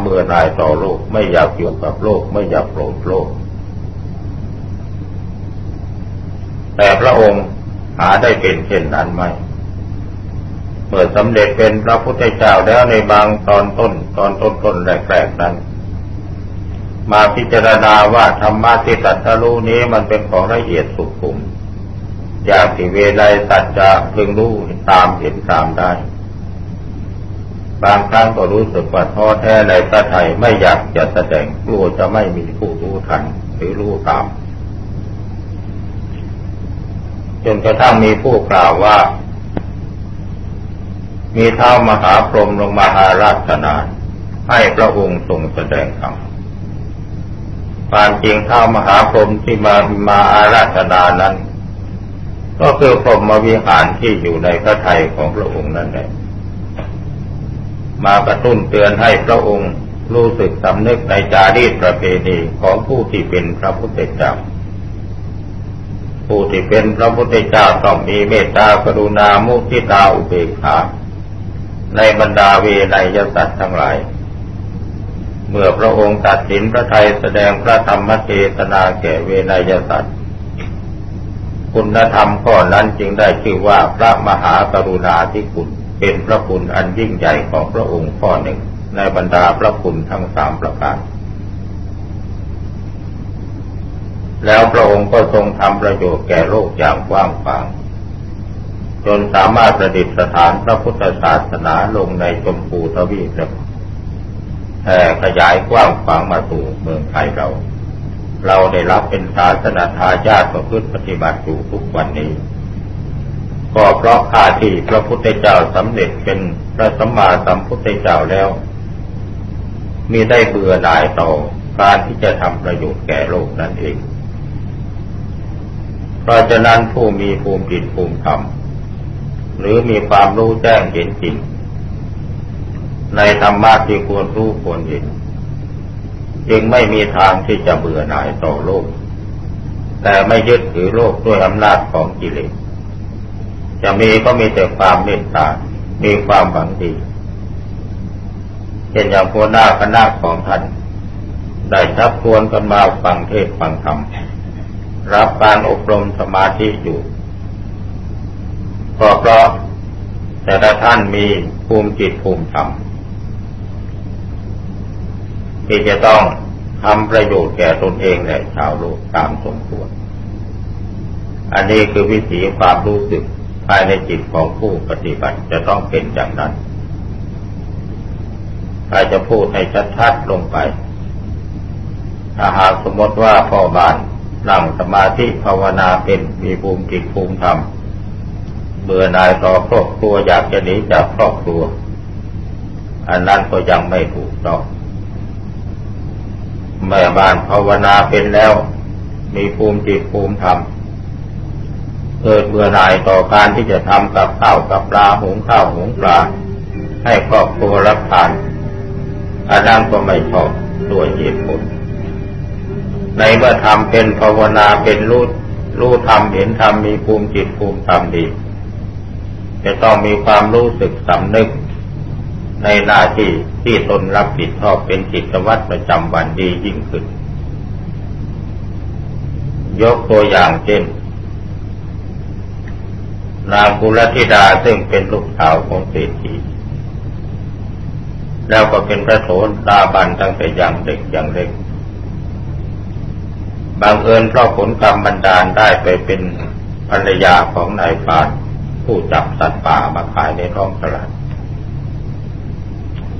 เบื่อหน่ายต่อโลก ไม่อยากอยู่กับโลก ไม่อยากโปรดโลก แต่พระองค์หาได้เป็นเช่นนั้นไหมเมื่อสำเร็จเป็นพระพุทธเจ้าแล้วในบางตอนต้น ตอนต้นต้นแรกๆนั้น มาพิจารณาว่าธรรมะที่ตัดทะลุนี้มันเป็นของละเอียดสุขุม อย่างที่เวไลสัจจะพึงรู้ตามเห็นตามได้ บางครั้งก็รู้สึกว่าท้อแท้ในพระไทยไม่อยากจะแสดงกลัวจะไม่มีผู้รู้ทันหรือรู้ตาม จนกระทั่งมีผู้กล่าวว่า มีเท้ามหาพรหมลงมาอาราธนาให้พระองค์ทรงแสดงธรรมความจริงเท้ามหาพรหมที่มามาอาราธนานั้น ก็คือพรหมวิหารที่อยู่ในพระทัยของพระองค์นั่นแหละ มากระตุ้นเตือนให้พระองค์รู้สึกสำนึกในจารีตประเพณีของผู้ที่เป็นพระพุทธเจ้า ผู้ที่เป็นพระพุทธเจ้าต้องมีเมตตากรุณามุทิตาอุเบกขาในบรรดาเวนยสัตว์ทั้งหลาย เมื่อพระองค์ตัดสินพระไทยแสดงพระธรรมเทศนาแก่เวนยสัตว์คุณธรรมข้อนั้นจึงได้ชื่อว่าพระมหากรุณาธิคุณ เป็นพระคุณอันยิ่งใหญ่ของพระองค์ข้อหนึ่ง ในบรรดาพระคุณทั้งสามประการ แล้วพระองค์ก็ทรงทำประโยชน์แก่โลกอย่างกว้างขวาง จนสามารถประดิษฐานพระพุทธศาสนาลงในชมพูทวีปแผ่ขยายกว้างขวางมาสู่เมืองไทยเรา เราได้รับเป็นศาสนาทายาทประพฤติปฏิบัติอยู่ทุกวันนี้ ก็เพราะข้าที่พระพุทธเจ้าสำเร็จเป็นพระสัมมาสัมพุทธเจ้าแล้ว มีได้เบื่อหน่ายต่อการที่จะทำประโยชน์แก่โลกนั่นเอง เพราะฉะนั้นผู้มีภูมิจิตภูมิธรรม หรือมีความรู้แจ้งเห็นจริง ในธรรมะที่ควรรู้ควรเห็น จึงไม่มีทางที่จะเบื่อหน่ายต่อโลก แต่ไม่ยึดถือโลกด้วยอำนาจของกิเลส จะมีก็มีแต่ความเมตตา มีความหวังดีเช่นอย่างัวหน้าคณะของท่าน ได้ชักชวนกันมาฟังเทศฟังธรรม รับการอบรมสมาธิอยู่ก็เพราะแต่ละท่านมีภูมิจิตภูมิธรรมที่จะต้องทำประโยชน์แก่ตนเองและชาวโลกตามสมควร อันนี้คือวิถีความรู้สึก ภายในจิตของผู้ปฏิบัติจะต้องเป็นอย่างนั้นถ้าจะพูดให้ชัดๆลงไป ถ้าหากสมมติว่าพ่อบ้านนั่งสมาธิภาวนาเป็นมีภูมิจิตภูมิธรรมเบื่อนายต่อครอบครัวอยากจะหนีจากครอบครัว อันนั้นก็ยังไม่ถูกต้องแม่บ้านภาวนาเป็นแล้ว มีภูมิจิตภูมิธรรม เกิดเบื่อหน่ายต่อการที่จะทำกับข้าวกับปลาหุงข้าวหุงปลา ให้ครอบครัวรับทานอันนั้นก็ไม่ชอบด้วยเหตุผลในเมื่อทำเป็นภาวนาเป็นรู้รู้ธรรมเห็นธรรมมีภูมิจิตภูมิธรรมดี จะต้องมีความรู้สึกสำนึก ในหน้าที่ที่ตนรับผิดชอบเป็นกิจวัตรประจำวันดียิ่งขึ้น ยกตัวอย่างเช่น นางกุลธิดาซึ่งเป็นลูกสาวของเศรษฐีแล้วก็เป็นพระโสดาบันตั้งแต่ยังเด็กยังเล็กบางเอิญเพราะผลกรรมบันดาลได้ไปเป็นภรรยาของนายพานผู้จับสัตว์ป่ามาขายในท้องตลาด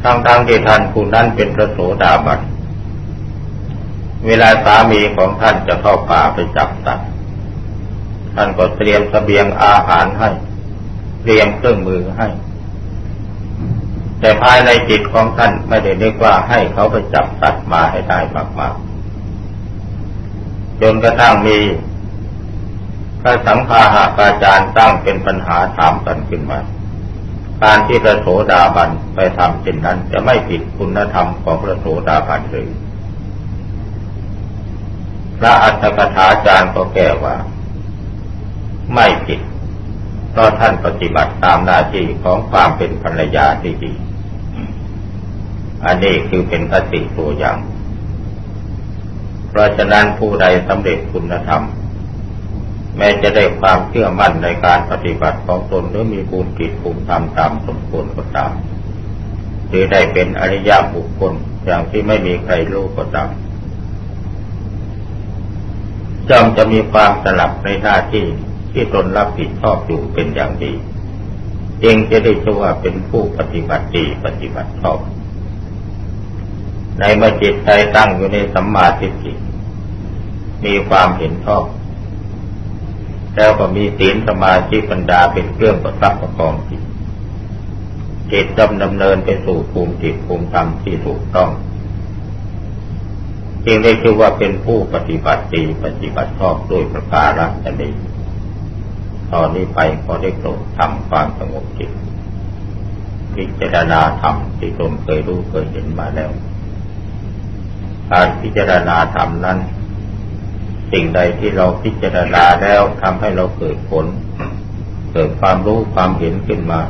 ทั้งทางที่ท่านผู้นั้นเป็นพระโสดาบัน เวลาสามีของท่านจะเข้าป่าไปจับสัตว์ ท่านก็เตรียมสเสบียงอาหารให้ เตรียมเครื่องมือให้ แต่ภายในจิตของท่านไม่ได้นึกว่าให้เขาไปจับสัตว์มาให้ได้มากๆจนกระทั่งมีพระสังฆาหากาจารย์ตั้งเป็นปัญหาถามกันขึ้นมา การที่พระโสดาบันไปทำเช่นนั้นจะไม่ผิดคุณธรรมของพระโสดาบันหรือพระอัตถกถาจารย์ก็แก้ว่า ไม่ผิด เพราะท่านปฏิบัติตามหน้าที่ของความเป็นภรรยาที่ดี อันนี้คือเป็นคติตัวอย่าง เพราะฉะนั้นผู้ใดสำเร็จคุณธรรม แม้จะได้ความเชื่อมั่นในการปฏิบัติของตนหรือมีบุญกิจภูมิธรรมตามสมควรก็ตามหรือได้เป็นอริยบุคคลอย่างที่ไม่มีใครรู้ก็ตามจอมจะมีความสลับในหน้าที่ ที่ตนรับผิดชอบอยู่เป็นอย่างดีจึงจะได้ชื่อว่าเป็นผู้ปฏิบัติดีปฏิบัติชอบ ในเมื่อจิตใจตั้งอยู่ในสัมมาทิฏฐิมีความเห็นชอบ แล้วก็มีศีลสมาธิปัญญาเป็นเครื่องประทับประคองจิตจิตดำดำเนินไปสู่ภูมิจิตภูมิธรรมที่ถูกต้อง จึงได้ชื่อว่าเป็นผู้ปฏิบัติดีปฏิบัติชอบด้วยประการฉนี้ ตอนนี้ไปขอได้โปรดทำความสงบจิตพิจารณาธรรมที่ตนเคยรู้เคยเห็นมาแล้ว การพิจารณาธรรมนั้น สิ่งใดที่เราพิจารณาแล้วทำให้เราเกิดผล เกิดความรู้ความเห็นขึ้นมา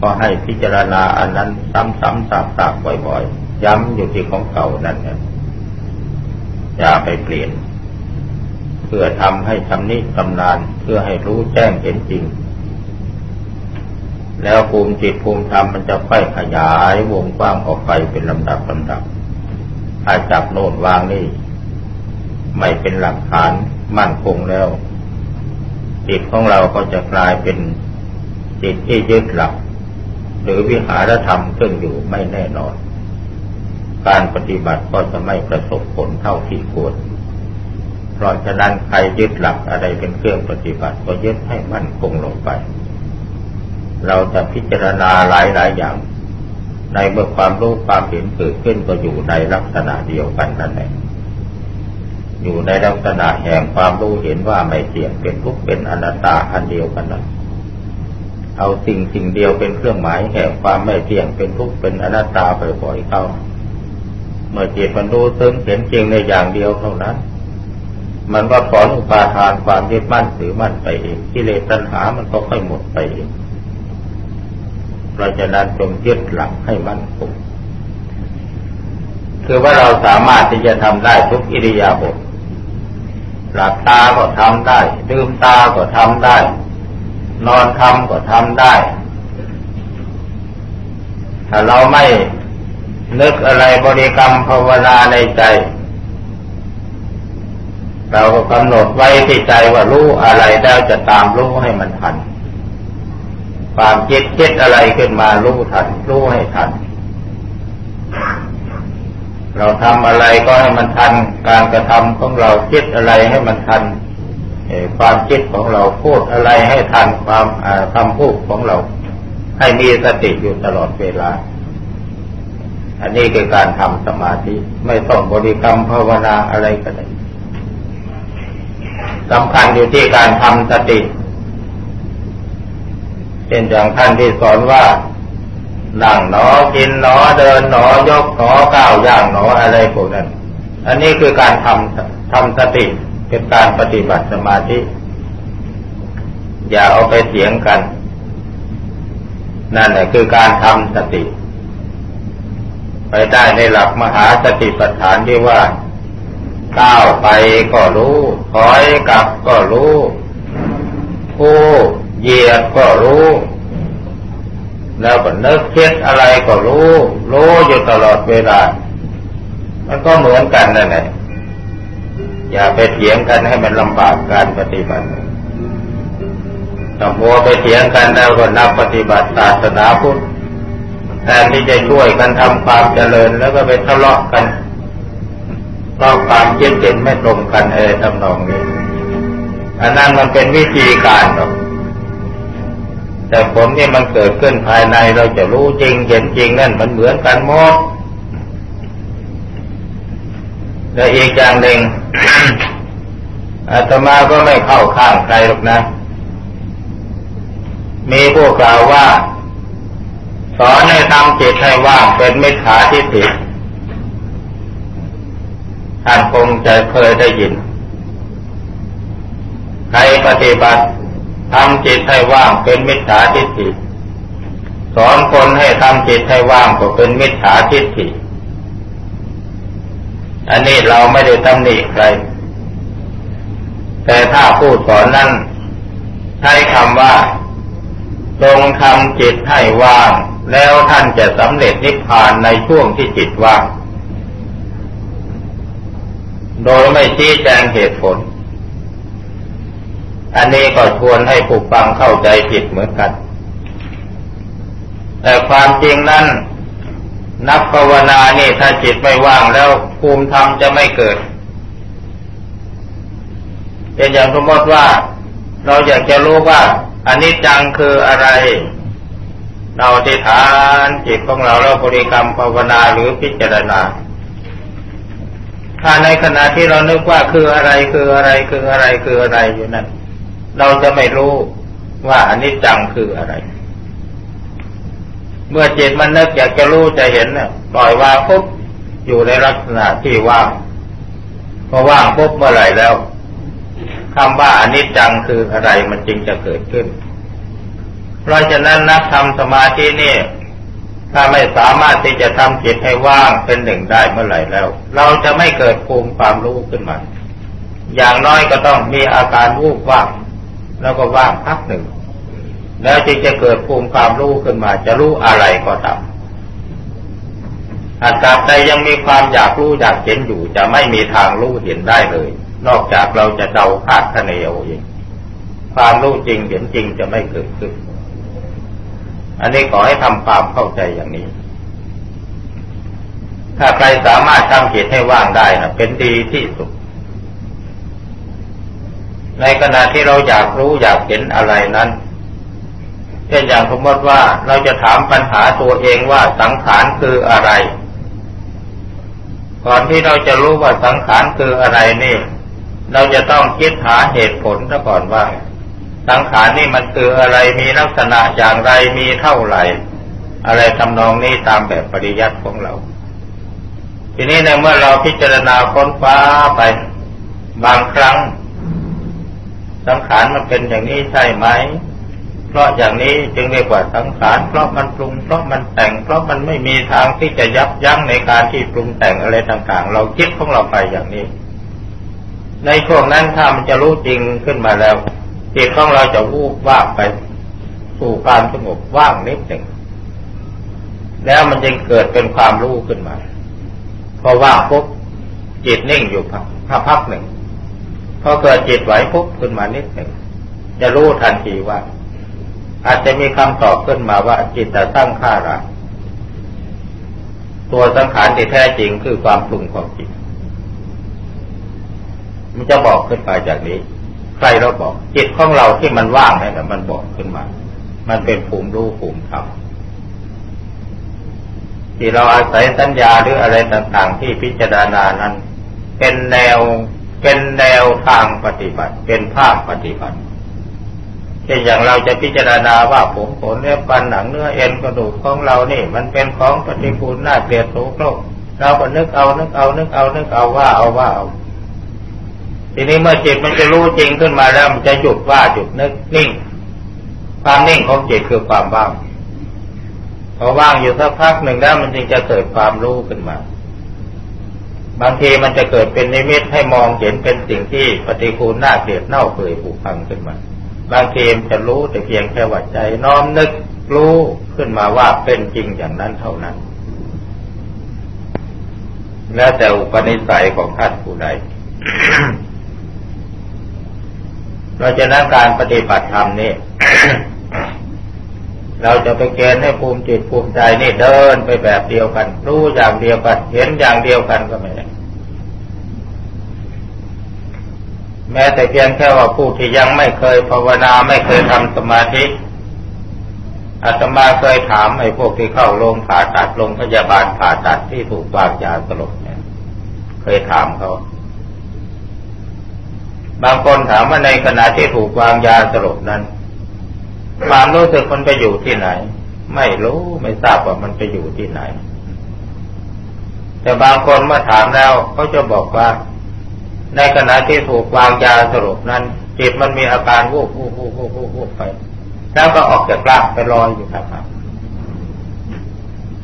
ก็ให้พิจารณาอันนั้นซ้ำๆซากๆบ่อยๆ ย้ำอยู่ที่ของเก่านั่นเนี่ยอย่าไปเปลี่ยน พื่อทำให้ชำนิชำนาญเพื่อให้รู้แจ้งเห็นจริง แล้วภูมิจิตภูมิธรรมมันจะค่อยขยายวงกว้างออกไปเป็นลำดับลำดับถ้าจับโน่นวางนี่ ไม่เป็นหลักฐานมั่นคงแล้ว จิตของเราก็จะกลายเป็นจิตที่ยึดหลัก หรือวิหารธรรมซึ่งอยู่ไม่แน่นอน การปฏิบัติก็จะไม่ประสบผลเท่าที่ควร เพราะฉะนั้นใครยึดหลักอะไรเป็นเครื่องปฏิบัติ ก็ยึดให้มั่นคงลงไป เราจะพิจารณาหลายหลายอย่าง ในเมื่อความรู้ความเห็นเกิดขึ้นก็อยู่ในลักษณะเดียวกันนั่นแหละอยู่ในลักษณะแห่งความรู้เห็นว่าไม่เที่ยงเป็นทุกข์เป็นอนัตตาอันเดียวกันนั้นเอาสิ่งสิ่งเดียวเป็นเครื่องหมายแห่งความไม่เที่ยงเป็นทุกข์เป็นอนัตตาบ่อยๆเข้า เมื่อจิตมันรู้ซึ้งเห็นจริงในอย่างเดียวเท่านั้น มันก็ถอนอุปาทานความยึดมั่นถือมั่นไปเองกิเลสตัณหามันก็ค่อยหมดไปเองเพราะฉะนั้นจงยึดหลักให้มั่นคงคือว่าเราสามารถที่จะทำได้ทุกอิริยาบถหลับตาก็ทำได้ดื่มตาก็ทำได้ นอนทำก็ทำได้ ถ้าเราไม่นึกอะไรบริกรรมภาวนาในใจ เราก็กำหนดไว้ที่ใจว่ารู้อะไรแล้วจะตามรู้ให้มันทัน ความคิดคิดอะไรขึ้นมารู้ทัน รู้ให้ทัน เราทำอะไรก็ให้มันทัน การกระทำของเราคิดอะไรให้มันทันความคิดของเราพูดอะไรให้ทันความคำพูดของเรา ให้มีสติอยู่ตลอดเวลา อันนี้คือการทำสมาธิ ไม่ต้องบริกรรมภาวนาอะไรก็ได้ สำคัญอยู่ที่การทำสติเช่นอย่างท่านที่สอนว่านั่งหนอกินหนอเดินหนอยกหนอก้าวย่างหนออะไรพวกนั้น อันนี้คือการทำทำสติเป็นการปฏิบัติสมาธิ อย่าเอาไปเสียงกัน นั่นแหละคือการทำสติ ไปได้ในหลักมหาสติปัฏฐานที่ว่า ก้าวไปก็รู้ถอยกลับก็รู้ผู้เหยียดก็รู้ แล้วก็นึกคิดอะไรก็รู้ รู้อยู่ตลอดเวลา มันก็เหมือนกันนั่นแหละอย่าไปเถียงกันให้มันลำบากการปฏิบัติถ้ามัวไปเถียงกันแล้วก็นับปฏิบัติศาสนาพุทธแทนที่จะช่วยกันทำความเจริญแล้วก็ไปทะเลาะกัน เพราะความคิดเห็นไม่ตรงกันเออทำนองนี้อันนั้นมันเป็นวิธีการหรอกแต่ผลที่มันเกิดขึ้นภายในเราจะรู้จริงเห็นจริงนั่นมันเหมือนกันหมดและอีกอย่างหนึ่งอาตมาก็ไม่เข้าข้างใครหรอกนะ มีผู้กล่าวว่า สอนให้ทำจิตให้ว่างเป็นมิจฉาทิฏฐิ ท่านคงจะเคยได้ยิน ใครปฏิบัติทำจิตให้ว่างเป็นมิจฉาทิฏฐิ สอนคนให้ทำจิตให้ว่างก็เป็นมิจฉาทิฏฐิ อันนี้เราไม่ได้ตำหนิใคร แต่ถ้าผู้สอนนั้นใช้คำว่าจงทำจิตให้ว่าง แล้วท่านจะสำเร็จนิพพานในช่วงที่จิตว่าง โดยไม่ชี้แจงเหตุผล อันนี้ก็ชวนให้ผู้ฟังเข้าใจผิดเหมือนกัน แต่ความจริงนั้น นักภาวนานี่ถ้าจิตไม่ว่างแล้วภูมิธรรมจะไม่เกิดเป็นอย่างสมมติว่าเราอยากจะรู้ว่าอันนี้จังคืออะไร เราที่ฐานจิตของเราเราบริกรรมภาวนาหรือพิจารณา ถ้าในขณะที่เรานึกว่าคืออะไรคืออะไรคืออะไรคืออะไรอยู่นั้นเราจะไม่รู้ว่าอันนี้จังคืออะไร เมื่อจิตมันนึกอยากจะรู้จะเห็นเนี่ยปล่อยวางปุ๊บอยู่ในลักษณะที่ว่างพอว่างปุ๊บเมื่อไหร่แล้วคำว่าอนิจจังคืออะไรมันจึงจะเกิดขึ้น เพราะฉะนั้นนักทำสมาธินี่ ถ้าไม่สามารถที่จะทำจิตให้ว่างเป็นหนึ่งได้เมื่อไหร่แล้ว เราจะไม่เกิดภูมิความรู้ขึ้นมา อย่างน้อยก็ต้องมีอาการวูบว่าง แล้วก็ว่างพักหนึ่ง แล้วจึงจะเกิดภูมิความรู้ขึ้นมา จะรู้อะไรก็ตามหากาบใดยังมีความอยากรู้อยากเห็นอยู่ จะไม่มีทางรู้เห็นได้เลย นอกจากเราจะเดาคาดคะเนเอาเองความรู้จริงเห็นจริงจะไม่เกิดขึ้น อันนี้ขอให้ทำความเข้าใจอย่างนี้ ถ้าใครสามารถทำจิตให้ว่างได้นะเป็นดีที่สุด ในขณะที่เราอยากรู้อยากเห็นอะไรนั้นเช่นอย่างสมมติว่าเราจะถามปัญหาตัวเองว่าสังขารคืออะไร ก่อนที่เราจะรู้ว่าสังขารคืออะไรนี่ เราจะต้องคิดหาเหตุผลซะก่อนว่า สังขารนี่มันคืออะไรมีลักษณะอย่างไรมีเท่าไหร่ อะไรทำนองนี้ตามแบบปริยัติของเรา ทีนี้ในเมื่อเราพิจารณาค้นคว้าไปบางครั้ง สังขารมันเป็นอย่างนี้ใช่ไหม เพราะอย่างนี้จึงเรียกว่าสังขาร เพราะมันปรุง เพราะมันแต่ง เพราะมันไม่มีทางที่จะยับยั้งในการที่ปรุงแต่งอะไรต่าง ๆ เราคิดของเราไปอย่างนี้ ในช่วงนั้นถ้ามันจะรู้จริงขึ้นมาแล้ว จิตของเราจะวูบว่างไปสู่ความสงบว่างนิดหนึ่ง แล้วมันจึงเกิดเป็นความรู้ขึ้นมาพอว่างปุ๊บจิตนิ่งอยู่พักพักหนึ่งพอเกิดจิตไหวปุ๊บขึ้นมานิดหนึ่งจะรู้ทันทีว่า อาจจะมีคำตอบขึ้นมาว่าจิตจะตั้งค่าระตัวสังขารที่แท้จริงคือความปรุงของจิต มันจะบอกขึ้นมาจากนี้ ใครเราบอก จิตของเราที่มันว่างนี่แหละมันบอกขึ้นมา มันเป็นภูมิรู้ภูมิธรรมที่เราอาศัยสัญญาหรืออะไรต่างๆ ที่พิจารณานั้น เป็นแนวเป็นแนวทางปฏิบัติ เป็นภาคปฏิบัติเช่นอย่างเราจะพิจารณาว่าผมขนเนื้อปันหนังเนื้อเอ็นกระดูกของเรานี่ มันเป็นของปฏิปูลน่าเกลียดโสโครกเราก็นึกเอานึกเอานึกเอานึกเอาว่าเอาว่าเอา ทีนี้เมื่อจิตมันจะรู้จริงขึ้นมาแล้วมันจะหยุดว่าหยุดนึกนิ่ง ความนิ่งของจิตคือความว่างพอว่างอยู่สักพักหนึ่งแล้วมันจึงจะเกิดความรู้ขึ้นมา บางทีมันจะเกิดเป็นนิมิตให้มองเห็นเป็นสิ่งที่ปฏิคูลน่าเกลียดเน่าเปื่อยผุพังขึ้นมา บางทีมันจะรู้แต่เพียงแค่ว่าใจน้อมนึกรู้ขึ้นมาว่าเป็นจริงอย่างนั้นเท่านั้น แล้วแต่อุปนิสัยของท่านผู้ใด เราจะนั้นการปฏิบัติธรรมนี่เราจะไปเกณฑ์ให้ภูมิจิตภูมิใจนี่เดินไปแบบเดียวกัน รู้อย่างเดียวกัน เห็นอย่างเดียวกันก็ไม่ได้แม้แต่เพียงแค่ว่าผู้ที่ยังไม่เคยภาวนาไม่เคยทำสมาธิอาตมาเคยถามไอ้พวกที่เข้าโรงผ่าตัดโรงพยาบาลผ่าตัดที่ถูกวางยาสลบเนี่ย เคยถามเขา บางคนถามว่าในขณะที่ถูกวางยาสลบนั้น ความรู้สึกมันไปอยู่ที่ไหน ไม่รู้ไม่ทราบว่ามันไปอยู่ที่ไหน แต่บางคนเมื่อถามแล้วเขาจะบอกว่า ในขณะที่ถูกวางยาสลบนั้นจิตมันมีอาการวูบวูบวูบวูบวูบไป แล้วก็ออกจากร่างไปลอยอยู่ครับ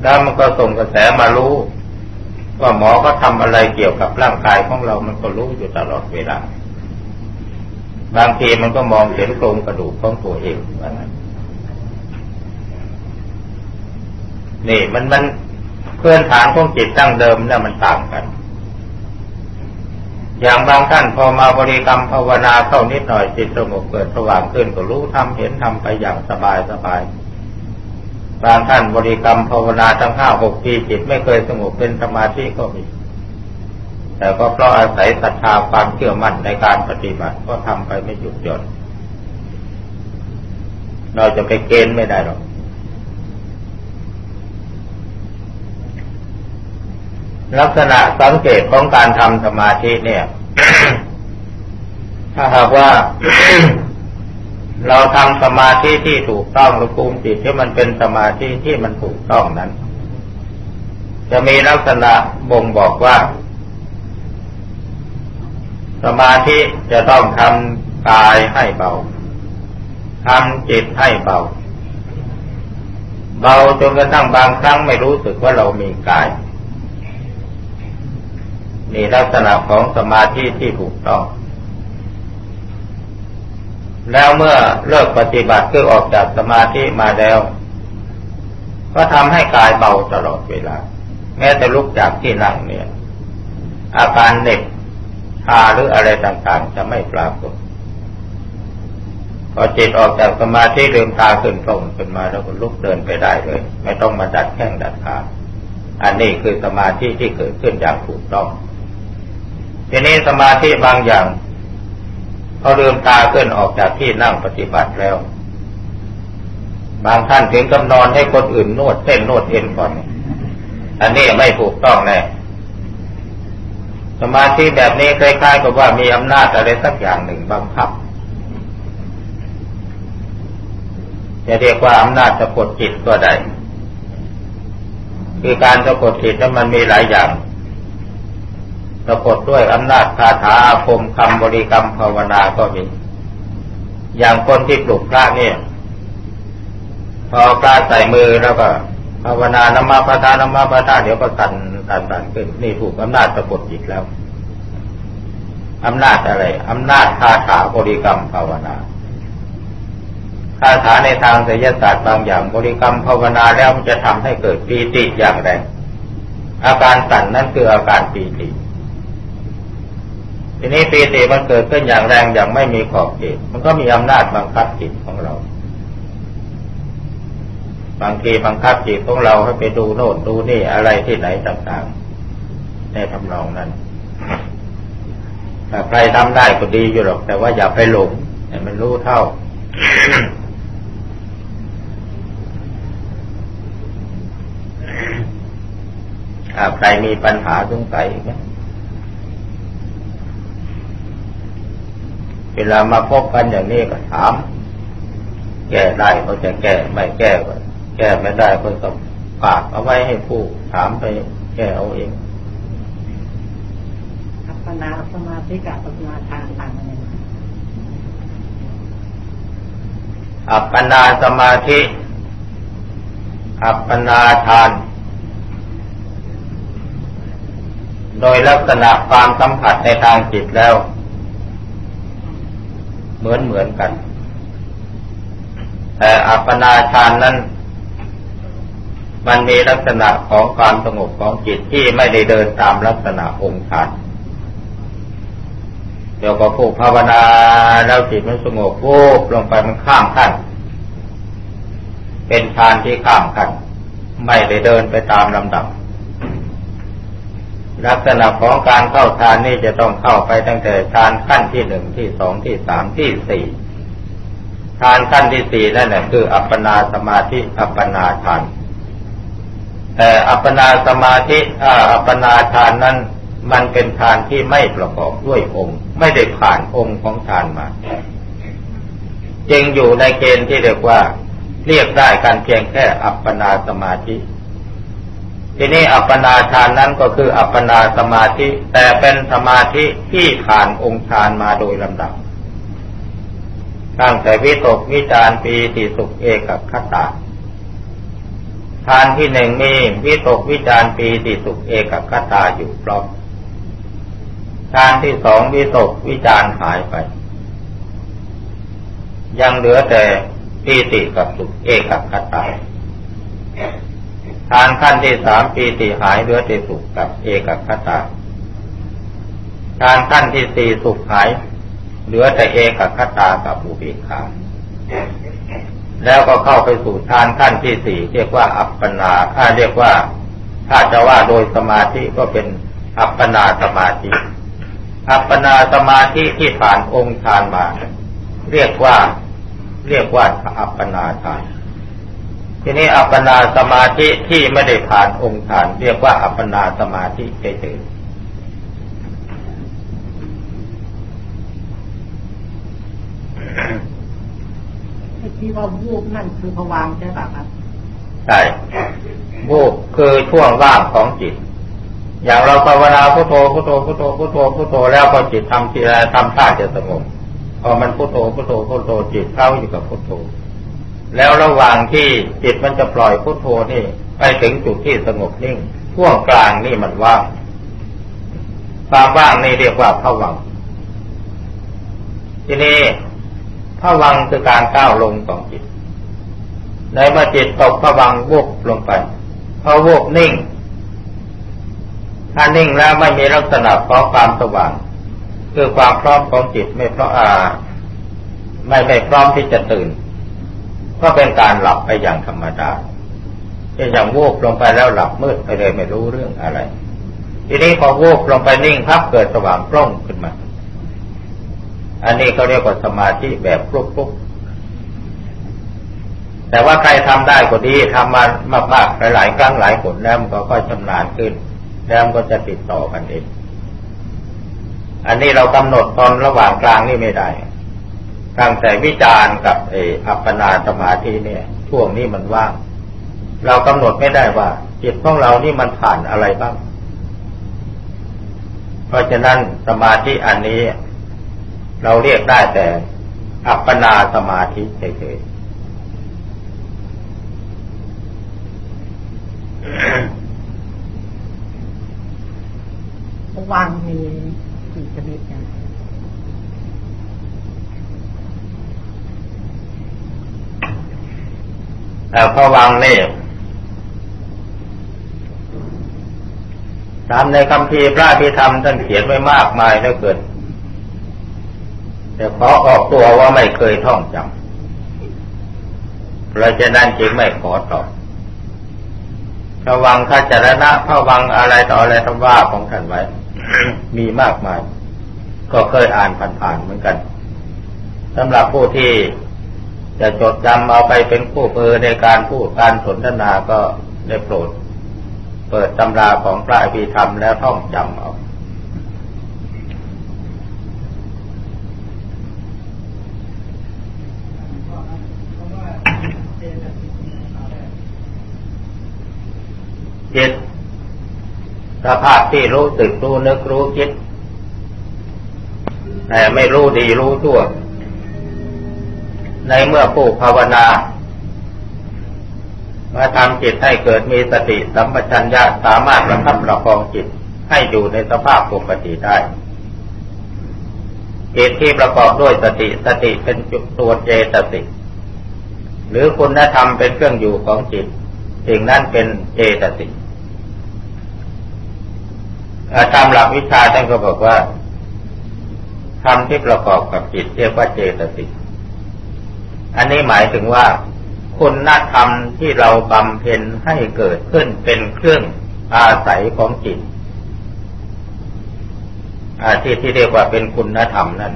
แล้วมันก็ส่งกระแสมารู้ว่าหมอก็ทำอะไรเกี่ยวกับร่างกายของเรา มันก็รู้อยู่ตลอดเวลา บางทีมันก็มองเห็นโครงกระดูกของตัวเองว่างั้นนี่มันมันเพื้นฐานของจิตตั้งเดิมเนี่ยมันต่างกัน อย่างบางท่านพอมาบริกรรมภาวนาเข้านิดหน่อยจิตสงบเกิดสว่างขึ้นก็รู้ทำเห็นทำไปอย่างสบายสบายบางท่านบริกรรมภาวนาตั้งห้าหกปีจิตไม่เคยสงบเป็นสมาธิก็มี แต่ก็เพราะอาศัยศรัทธาความเชื่อมั่นในการปฏิบัติก็ทำไปไม่หยุดหย่อนเราจะไปเกณฑ์ไม่ได้หรอกลักษณะสังเกตของการทำสมาธิเนี่ย ถ้าหากว่า เราทำสมาธิที่ถูกต้องหรือภูมิจิตที่มันเป็นสมาธิที่มันถูกต้องนั้น จะมีลักษณะบ่งบอกว่า สมาธิจะต้องทำกายให้เบาทำจิตให้เบา เบาจนกระทั่งบางครั้งไม่รู้สึกว่าเรามีกายนี่ลักษณะของสมาธิที่ถูกต้อง แล้วเมื่อเลิกปฏิบัติคือออกจากสมาธิมาแล้ว ก็ทำให้กายเบาตลอดเวลา แม้แต่ลุกจากที่นั่งเนี่ย อาการเหน็บ ชาหรืออะไรต่างๆ จะไม่ปรากฏพอจิตออกจากสมาธิลืมตาขึ้นตรงขึ้นมาแล้วก็ลุกเดินไปได้เลย ไม่ต้องมาดัดแข้งดัดขาอันนี้คือสมาธิที่เกิดขึ้นอย่างถูกต้องทีนี้สมาธิบางอย่างพอลืมตาขึ้นออกจากที่นั่งปฏิบัติแล้ว บางท่านถึงกำนอนให้คนอื่นนวดเส้นนวดเอ็นก่อน อันนี้ไม่ถูกต้องแน่ สมาธิแบบนี้คล้ายๆกับว่ามีอำนาจอะไรสักอย่างหนึ่งบังคับจะเรียกว่าอำนาจสะกดจิตก็ได้ คือการสะกดจิตนั้นมันมีหลายอย่างสะกดด้วยอำนาจคาถาอาคมคำบริกรรมภาวนาก็มี อย่างคนที่ปลุกพระเนี่ย พอพระใส่มือแล้วก็ภาวนานมาปะทานมาปะทาเดี๋ยวก็สั่น สั่นสั่นขึ้น นี่ถูกอำนาจสะกดจิตแล้วอำนาจอะไรอำนาจคาถาบริกรรมภาวนาคาถาในทางศิลศาสตร์บางอย่างบริกรรมภาวนาแล้วมันจะทำให้เกิดปีติอย่างแรงอาการสั่นนั่นคืออาการปีติทีนี้ปีติมันเกิดขึ้นอย่างแรงอย่างไม่มีขอบเขตมันก็มีอำนาจบังคับจิตของเรา บางทีบังคับจิตของเราให้ไปดูโน่นดูนี่อะไรที่ไหนต่างๆในทำนองนั้นถ้าใครทำได้ก็ดีอยู่หรอก แต่ว่าอย่าไปหลงให้มันรู้เท่า ใครมีปัญหาสงสัยไหมเวลามาพบกันอย่างนี้ก็ถาม แก้ได้ก็จะแก้ ไม่แก้ก็ แก้ไม่ได้ก็ต้องฝากเอาไว้ให้ผู้ถามไปแก้เอาเองอัปปนาสมาธิกับอัปปนาทานต่างกันอัปปนาสมาธิ อัปปนาทาน โดยลักษณะความสัมผัสในทางจิตแล้ว เหมือนเหมือนกัน แต่อัปปนาฌานนั้น มันมีลักษณะของความสงบของจิตที่ไม่ได้เดินตามลักษณะองค์ฌานเดี๋ยวก็ผูกภาวนาแล้วจิตมันสงบวูบลงไปมันข้ามขั้นเป็นฌานที่ข้ามขั้นไม่ได้เดินไปตามลำดับ ลักษณะของการเข้าฌานนี่จะต้องเข้าไปตั้งแต่ฌานขั้นที่หนึ่งที่สองที่สามที่สี่ฌานขั้นที่สี่นั่นแหละคือ อัปปนาสมาธิอัปปนาฌาน แต่อัปปนาสมาธิอัปปนาฌานนั้น มันเป็นฌานที่ไม่ประกอบด้วยองค์ ไม่ได้ผ่านองค์ของฌานมา จึงอยู่ในเกณฑ์ที่เรียกว่า เรียกได้การเพียงแค่อัปปนาสมาธิทีนี้อัปปนาฌานนั้นก็คืออัปปนาสมาธิ แต่เป็นสมาธิที่ผ่านองค์ฌานมาโดยลำดับตั้งแต่วิตกวิจารปีติสุขเอกคตา ทานที่หนึ่งมีวิตกวิจารปีติสุขเอกคตาอยู่พร้อมทานที่สองวิตกวิจารหายไป ยังเหลือแต่ปีติกับสุขเอกคตาทานขั้นที่สามปีติหายเหลือแต่สุขกับเอกคตาทานขั้นที่สี่สุขหายเหลือแต่เอกคตากับอุเบกขา แล้วก็เข้าไปสู่ทานขั้นที่สี่เรียกว่าอัปปนาถ้าเรียกว่า ถ้าจะว่าโดยสมาธิก็เป็นอัปปนาสมาธิ อัปปนาสมาธิที่ผ่านองค์ฌานมา เรียกว่า เรียกว่าอัปปนาฌานทีนี้อัปปนาสมาธิที่ไม่ได้ผ่านองค์ฌาน เรียกว่าอัปปนาสมาธิเฉย ที่ว่าวูบนั่นคือผวังใช่ปะครับใช่วูบคือช่วงว่างของจิต อย่างเราภาวนาพุทโธพุทโธพุทโธพุทโธพุทโธแล้วพอจิตทำทีไรทำท่าจะสงบพอมันพุทโธพุทโธพุทโธจิตเข้าอยู่กับพุทโธแล้วระหว่างที่จิตมันจะปล่อยพุทโธนี่ ไปถึงจุดที่สงบนิ่งช่วงกลางนี่มันว่างความว่างนี่เรียกว่าผวังทีนี้ ผวังคือการก้าวลงของจิต ในเมื่อจิตตกผวังวุบลงไปพอวุบนิ่ง ถ้านิ่งแล้วไม่มีลักษณะของความสว่าง คือความพร้อมของจิตไม่เพราะอาไม่ไม่พร้อมที่จะตื่น ก็เป็นการหลับไปอย่างธรรมดาเช่นอย่างวูบลงไปแล้วหลับมืดไปเลยไม่รู้เรื่องอะไร ทีนี้พอวูบลงไปนิ่งพับเกิดสว่างโปร่งขึ้นมา อันนี้เขาเรียกว่าสมาธิแบบคลุกๆแต่ว่าใครทำได้ก็ดีทำมามากๆหลายๆครั้งหลายผลแล้วมันก็ค่อยชำนาญขึ้น แล้วมันก็จะติดต่อกันเองอันนี้เรากำหนดตอนระหว่างกลางนี่ไม่ได้ตั้งแต่วิจารณ์กับเออัปปนาสมาธิเนี่ย ช่วงนี้มันว่าง เรากำหนดไม่ได้ว่าจิตของเรานี่มันผ่านอะไรบ้าง เพราะฉะนั้นสมาธิอันนี้ เราเรียกได้แต่อัปปนาสมาธิเฉยๆวางมีกี่ชนิดกันแต่พอวางนี่ตามในคำพีพระพิธรรมท่านเขียนไว้มากมายแล้วเกิด แต่ขอออกตัวว่าไม่เคยท่องจำเพราะฉะนั้นจึงไม่ขอตอบระวังข้าจรณะพระวังอะไรต่ออะไรทว่าของท่านไว้ มีมากมาย ก็เคยอ่านผ่านๆเหมือนกันสำหรับผู้ที่จะจดจำเอาไปเป็นผู้เพือในการพูดการสนทนาก็ได้โปรด เปิดตำราของพระอภิธรรมแล้วท่องจำเอาจิต สภาพที่รู้สึกรู้นึกรู้คิด แต่ไม่รู้ดีรู้ชั่ว ในเมื่อผู้ภาวนามาทำจิตให้เกิดมีสติสัมปชัญญะสามารถประคับประคองจิตให้อยู่ในสภาพปกติได้จิตที่ประกอบด้วยสติสติเป็นจุดตัวเจตสิกหรือคุณธรรมเป็นเครื่องอยู่ของจิตสิ่งนั้นเป็นเจตสิก ตามหลักวิชาท่านก็บอกว่าธรรมที่ประกอบกับจิตเรียกว่าเจตสิก อันนี้หมายถึงว่า คุณธรรมที่เราบำเพ็ญให้เกิดขึ้นเป็นเครื่องอาศัยของจิตอาที่ที่เรียกว่าเป็นคุณธรรมนั่น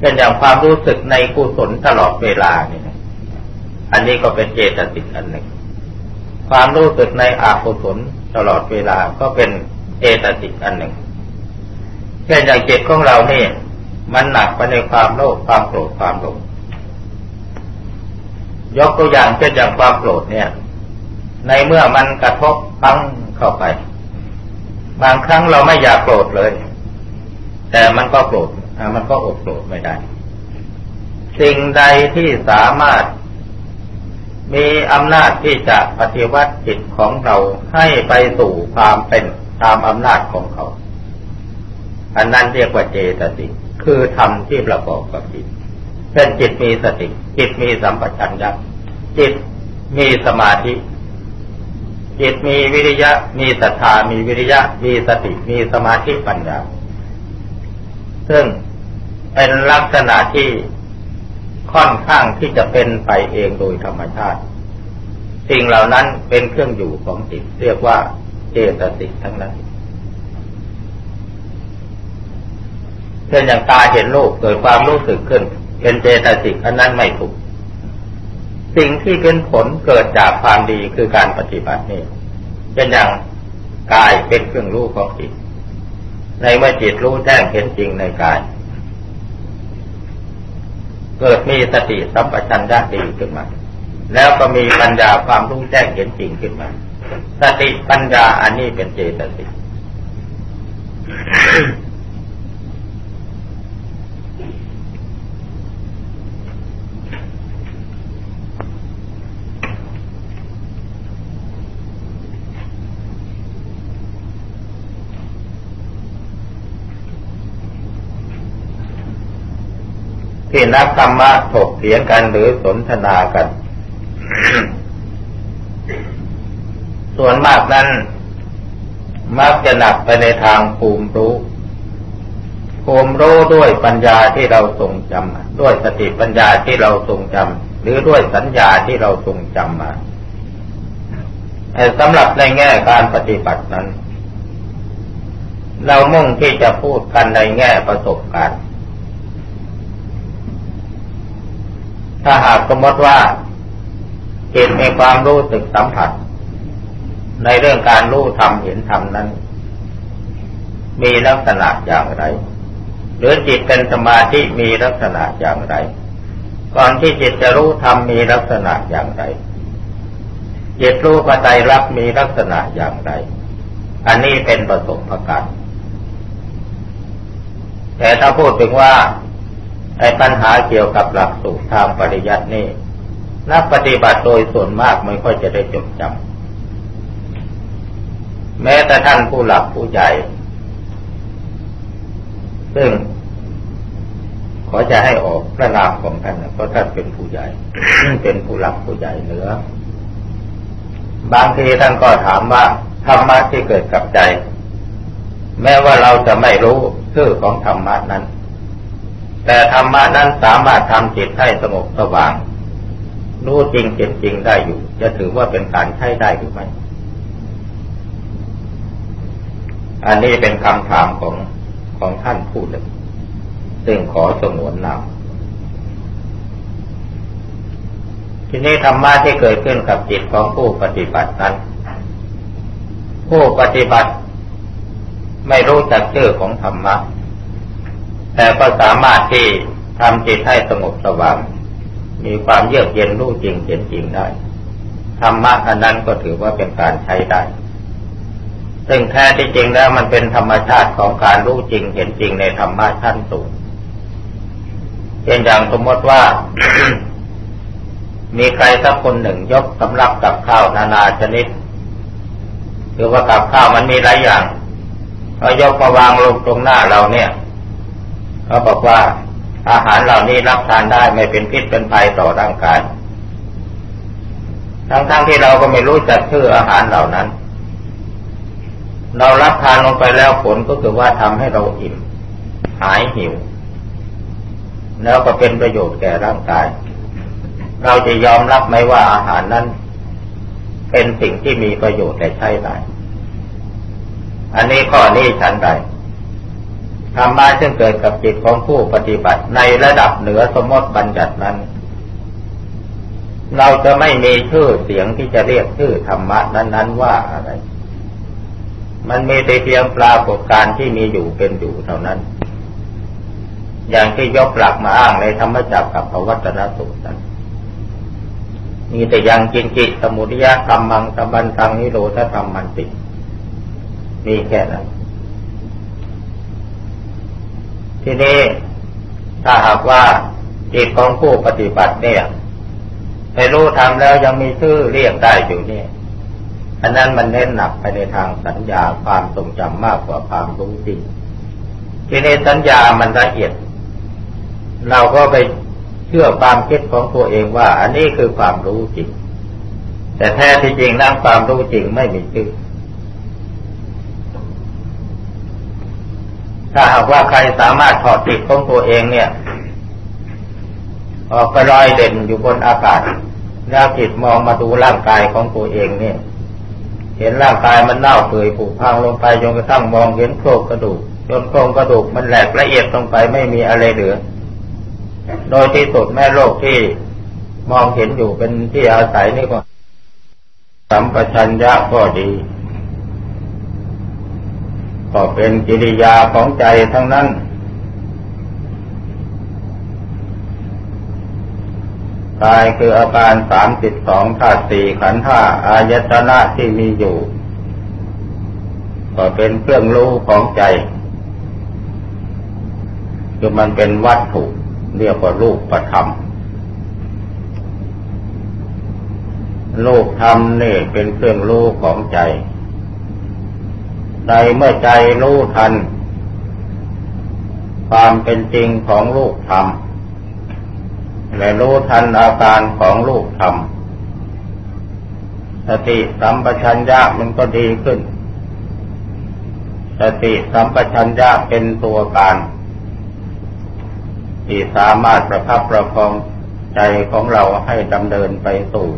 เป็นอย่างความรู้สึกในกุศลตลอดเวลาเนี่ยอันนี้ก็เป็นเจตสิกอันหนึ่ง ความรู้สึกในอกุศลตลอดเวลาก็เป็น เอตสิกอันหนึ่งเช่นอย่างจิตของเราเนี่ย มันหนักไปในความโลภความโกรธความหลงยกตัวอย่างเช่นอย่างความโกรธเนี่ย ในเมื่อมันกระทบพังเข้าไป บางครั้งเราไม่อยากโกรธเลย แต่มันก็โกรธมันก็อดโกรธไม่ได้ สิ่งใดที่สามารถมีอำนาจที่จะปฏิวัติจิตของเราให้ไปสู่ความเป็น ตามอำนาจของเขา อันนั้นเรียกว่าเจตสิกคือธรรมที่ประกอบกับจิตเช่นจิตมีสติ จิตมีสัมปชัญญะจิตมีสมาธิ จิตมีวิริยะ มีศรัทธา มีวิริยะ มีสติ มีสมาธิปัญญา ซึ่งเป็นลักษณะที่ค่อนข้างที่จะเป็นไปเองโดยธรรมชาติ สิ่งเหล่านั้นเป็นเครื่องอยู่ของจิต เรียกว่า เจตสิกทั้งนั้นเช่นอย่างตาเห็นรูปเกิดความรู้สึกขึ้น เป็นเจตสิกอันนั้นไม่ถูก สิ่งที่เป็นผลเกิดจากความดีคือการปฏิบัตินี่เป็นอย่างกายเป็นเครื่องรู้ของจิต ในเมื่อจิตรู้แจ้งเห็นจริงในกาย เกิดมีสติสัมปชัญญะดีขึ้นมา แล้วก็มีปัญญาความรู้แจ้งเห็นจริงขึ้นมา สติปัญญาอันนี้เป็นเจตสิกที่นักธรรมะถกเถียงกันหรือสนทนากัน ส่วนมากนั้น มักจะหนักไปในทางภูมิรู้ ภูมิรู้ด้วยปัญญาที่เราทรงจำด้วยสติปัญญาที่เราทรงจำหรือด้วยสัญญาที่เราทรงจำมาสำหรับในแง่การปฏิบัตินั้น เรามุ่งที่จะพูดกันในแง่ประสบการณ์ถ้าหากสมมติว่าจิตมีความรู้สึกสัมผัส ในเรื่องการรู้ธรรมเห็นธรรมนั้น มีลักษณะอย่างไร หรือจิตเป็นสมาธิมีลักษณะอย่างไร ก่อนที่จิตจะรู้ธรรมมีลักษณะอย่างไร จิตรู้ปัจจัยรับมีลักษณะอย่างไร อันนี้เป็นประสบการณ์แต่ถ้าพูดถึงว่าไอ้ปัญหาเกี่ยวกับหลักสูตรทางปริยัตินี่ นักปฏิบัติโดยส่วนมากไม่ค่อยจะได้จดจำ แม้แต่ท่านผู้หลักผู้ใหญ่ ซึ่ง ขอจะให้ออกพระนามของท่านเพราะท่านเป็นผู้ใหญ่เป็นผู้หลักผู้ใหญ่เหนือบางทีท่านก็ถามว่าธรรมะที่เกิดกับใจ แม้ว่าเราจะไม่รู้ชื่อของธรรมะนั้น แต่ธรรมะนั้นสามารถทำจิตให้สงบสว่าง รู้จริงเห็นจริงได้อยู่ จะถือว่าเป็นการใช้ได้หรือไม่ อันนี้เป็นคำถามของของท่านผู้หนึ่ง ซึ่งขอสงวนนำทีนี้ธรรมะที่เกิดขึ้นกับจิตของผู้ปฏิบัตินั้น ผู้ปฏิบัติไม่รู้จักชื่อของธรรมะ แต่ก็สามารถที่ทำจิตให้สงบสว่างมีความเยือกเย็นรู้จริงเห็นจริงได้ ธรรมะอันนั้นก็ถือว่าเป็นการใช้ได้ ซึ่งแท้ที่จริงแล้วมันเป็นธรรมชาติของการรู้จริงเห็นจริงในธรรมะชั้นสูงเช่นอย่างสมมติว่า มีใครสักคนหนึ่งยกสำรับกับข้าวนานาชนิดหรือว่ากับข้าวมันมีหลายอย่างเรายกมาวางลงตรงหน้าเราเนี่ยเขาบอกว่าอาหารเหล่านี้รับทานได้ไม่เป็นพิษเป็นภัยต่อร่างกายทั้งๆทที่เราก็ไม่รู้จักชื่ออาหารเหล่านั้น เรารับทานลงไปแล้วผลก็คือว่าทำให้เราอิ่ม หายหิว แล้วก็เป็นประโยชน์แก่ร่างกาย เราจะยอมรับไหมว่าอาหารนั้น เป็นสิ่งที่มีประโยชน์และใช้ได้อันนี้ข้อนี้ฉันใดธรรมะซึ่งเกิดกับจิตของผู้ปฏิบัติในระดับเหนือสมมติบัญญัตินั้น เราจะไม่มีชื่อเสียงที่จะเรียกชื่อธรรมะนั้น ๆ ว่าอะไร มันมีแต่เพียงปรากฏการที่มีอยู่เป็นอยู่เท่านั้น อย่างที่ยกหลักมาอ้างในธรรมจักรกับพวัตนสูตรนั้นมีแต่ยังจินจิตสมุทยะธรรมังสัมบันตังนิโรธธรรมมันติมีแค่นั้น ทีนี้ถ้าหากว่าจิตของผู้ปฏิบัติเนี่ยไปรู้ทำแล้วยังมีชื่อเรียกได้อยู่เนี่ย อันนั้นมันเน้นหนักไปในทางสัญญาความทรงจำมากกว่าความรู้จริง ทีนี้สัญญามันละเอียด เราก็ไปเชื่อความคิดของตัวเองว่า อันนี้คือความรู้จริง แต่แท้ที่จริงนั่งความรู้จริงไม่มีชื่อถ้าหากว่าใครสามารถถอดจิตของตัวเองเนี่ย ออกไปลอยเด่นอยู่บนอากาศ แล้วจิตมองมาดูร่างกายของตัวเองเนี่ย เห็นร่างกายมันเน่าเปื่อยผุพังลงไปจนกระทั่งมองเห็นโครงกระดูกจนโครงกระดูกมันแหลกละเอียดลงไปไม่มีอะไรเหลือ โดยที่สุดแม่โลกที่มองเห็นอยู่เป็นที่อาศัยนี่ก็สัมปชัญญะก็ดี ก็เป็นกิริยาของใจทั้งนั้น กายคืออาการสามสิบสองธาตุสี่ขันธ์ห้าอายตนะที่มีอยู่ ก็เป็นเครื่องรู้ของใจ คือมันเป็นวัตถุเรียกว่ารูปประธรรมรูปธรรมนี่เป็นเครื่องรู้ของใจในเมื่อใจรู้ทัน ความเป็นจริงของรูปธรรม และรู้ทันอาการของรูปธรรม สติสัมปชัญญะมันก็ดีขึ้น สติสัมปชัญญะเป็นตัวการ ที่สามารถประคับประคองใจของเราให้ดำเนินไปสู่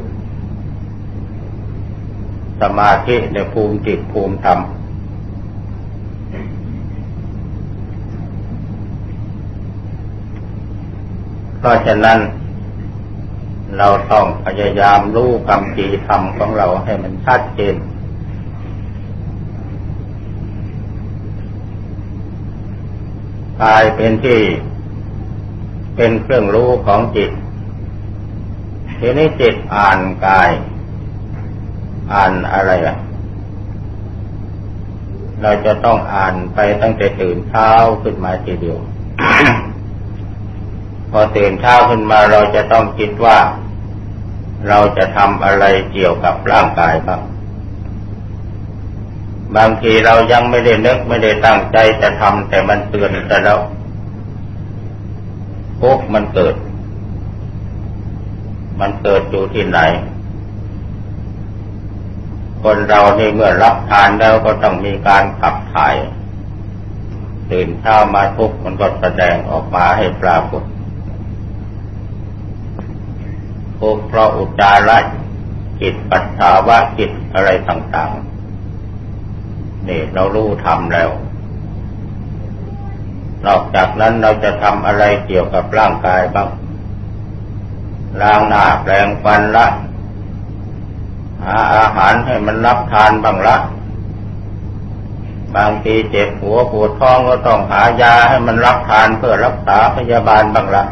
สมาธิในภูมิจิตภูมิธรรม เพราะฉะนั้น เราต้องพยายามรู้กรรมจีธรรมของเราให้มันชัดเจนกายเป็นที่เป็นเครื่องรู้ของจิตทีนี้จิตอ่านกาย อ่านอะไรอะ เราจะต้องอ่านไปตั้งแต่ตื่นเช้าขึ้นมาทีเดียว พอตื่นเช้าขึ้นมาเราจะต้องคิดว่า เราจะทำอะไรเกี่ยวกับร่างกายบ้างบางทีเรายังไม่ได้นึกไม่ได้ตั้งใจจะทำแต่มันเตือนแต่แล้วทุกมันเกิด มันเกิดอยู่ที่ไหน คนเราในเมื่อรับทานแล้วก็ต้องมีการขับถ่ายตื่นเช้ามาทุกมันก็แสดงออกมาให้ปรากฏ ทุกเพราะอุจาระจิตปัสสาวะจิตอะไรต่างๆนี่เรารู้ทำแล้ว นอกจากนั้นเราจะทำอะไรเกี่ยวกับร่างกายบ้าง ล้างหน้าแปรงฟันละหาอาหารให้มันรับทานบ้างละบางทีเจ็บหัวปวดท้องก็ต้องหายาให้มันรับทานเพื่อรักษาพยาบาลบ้างละ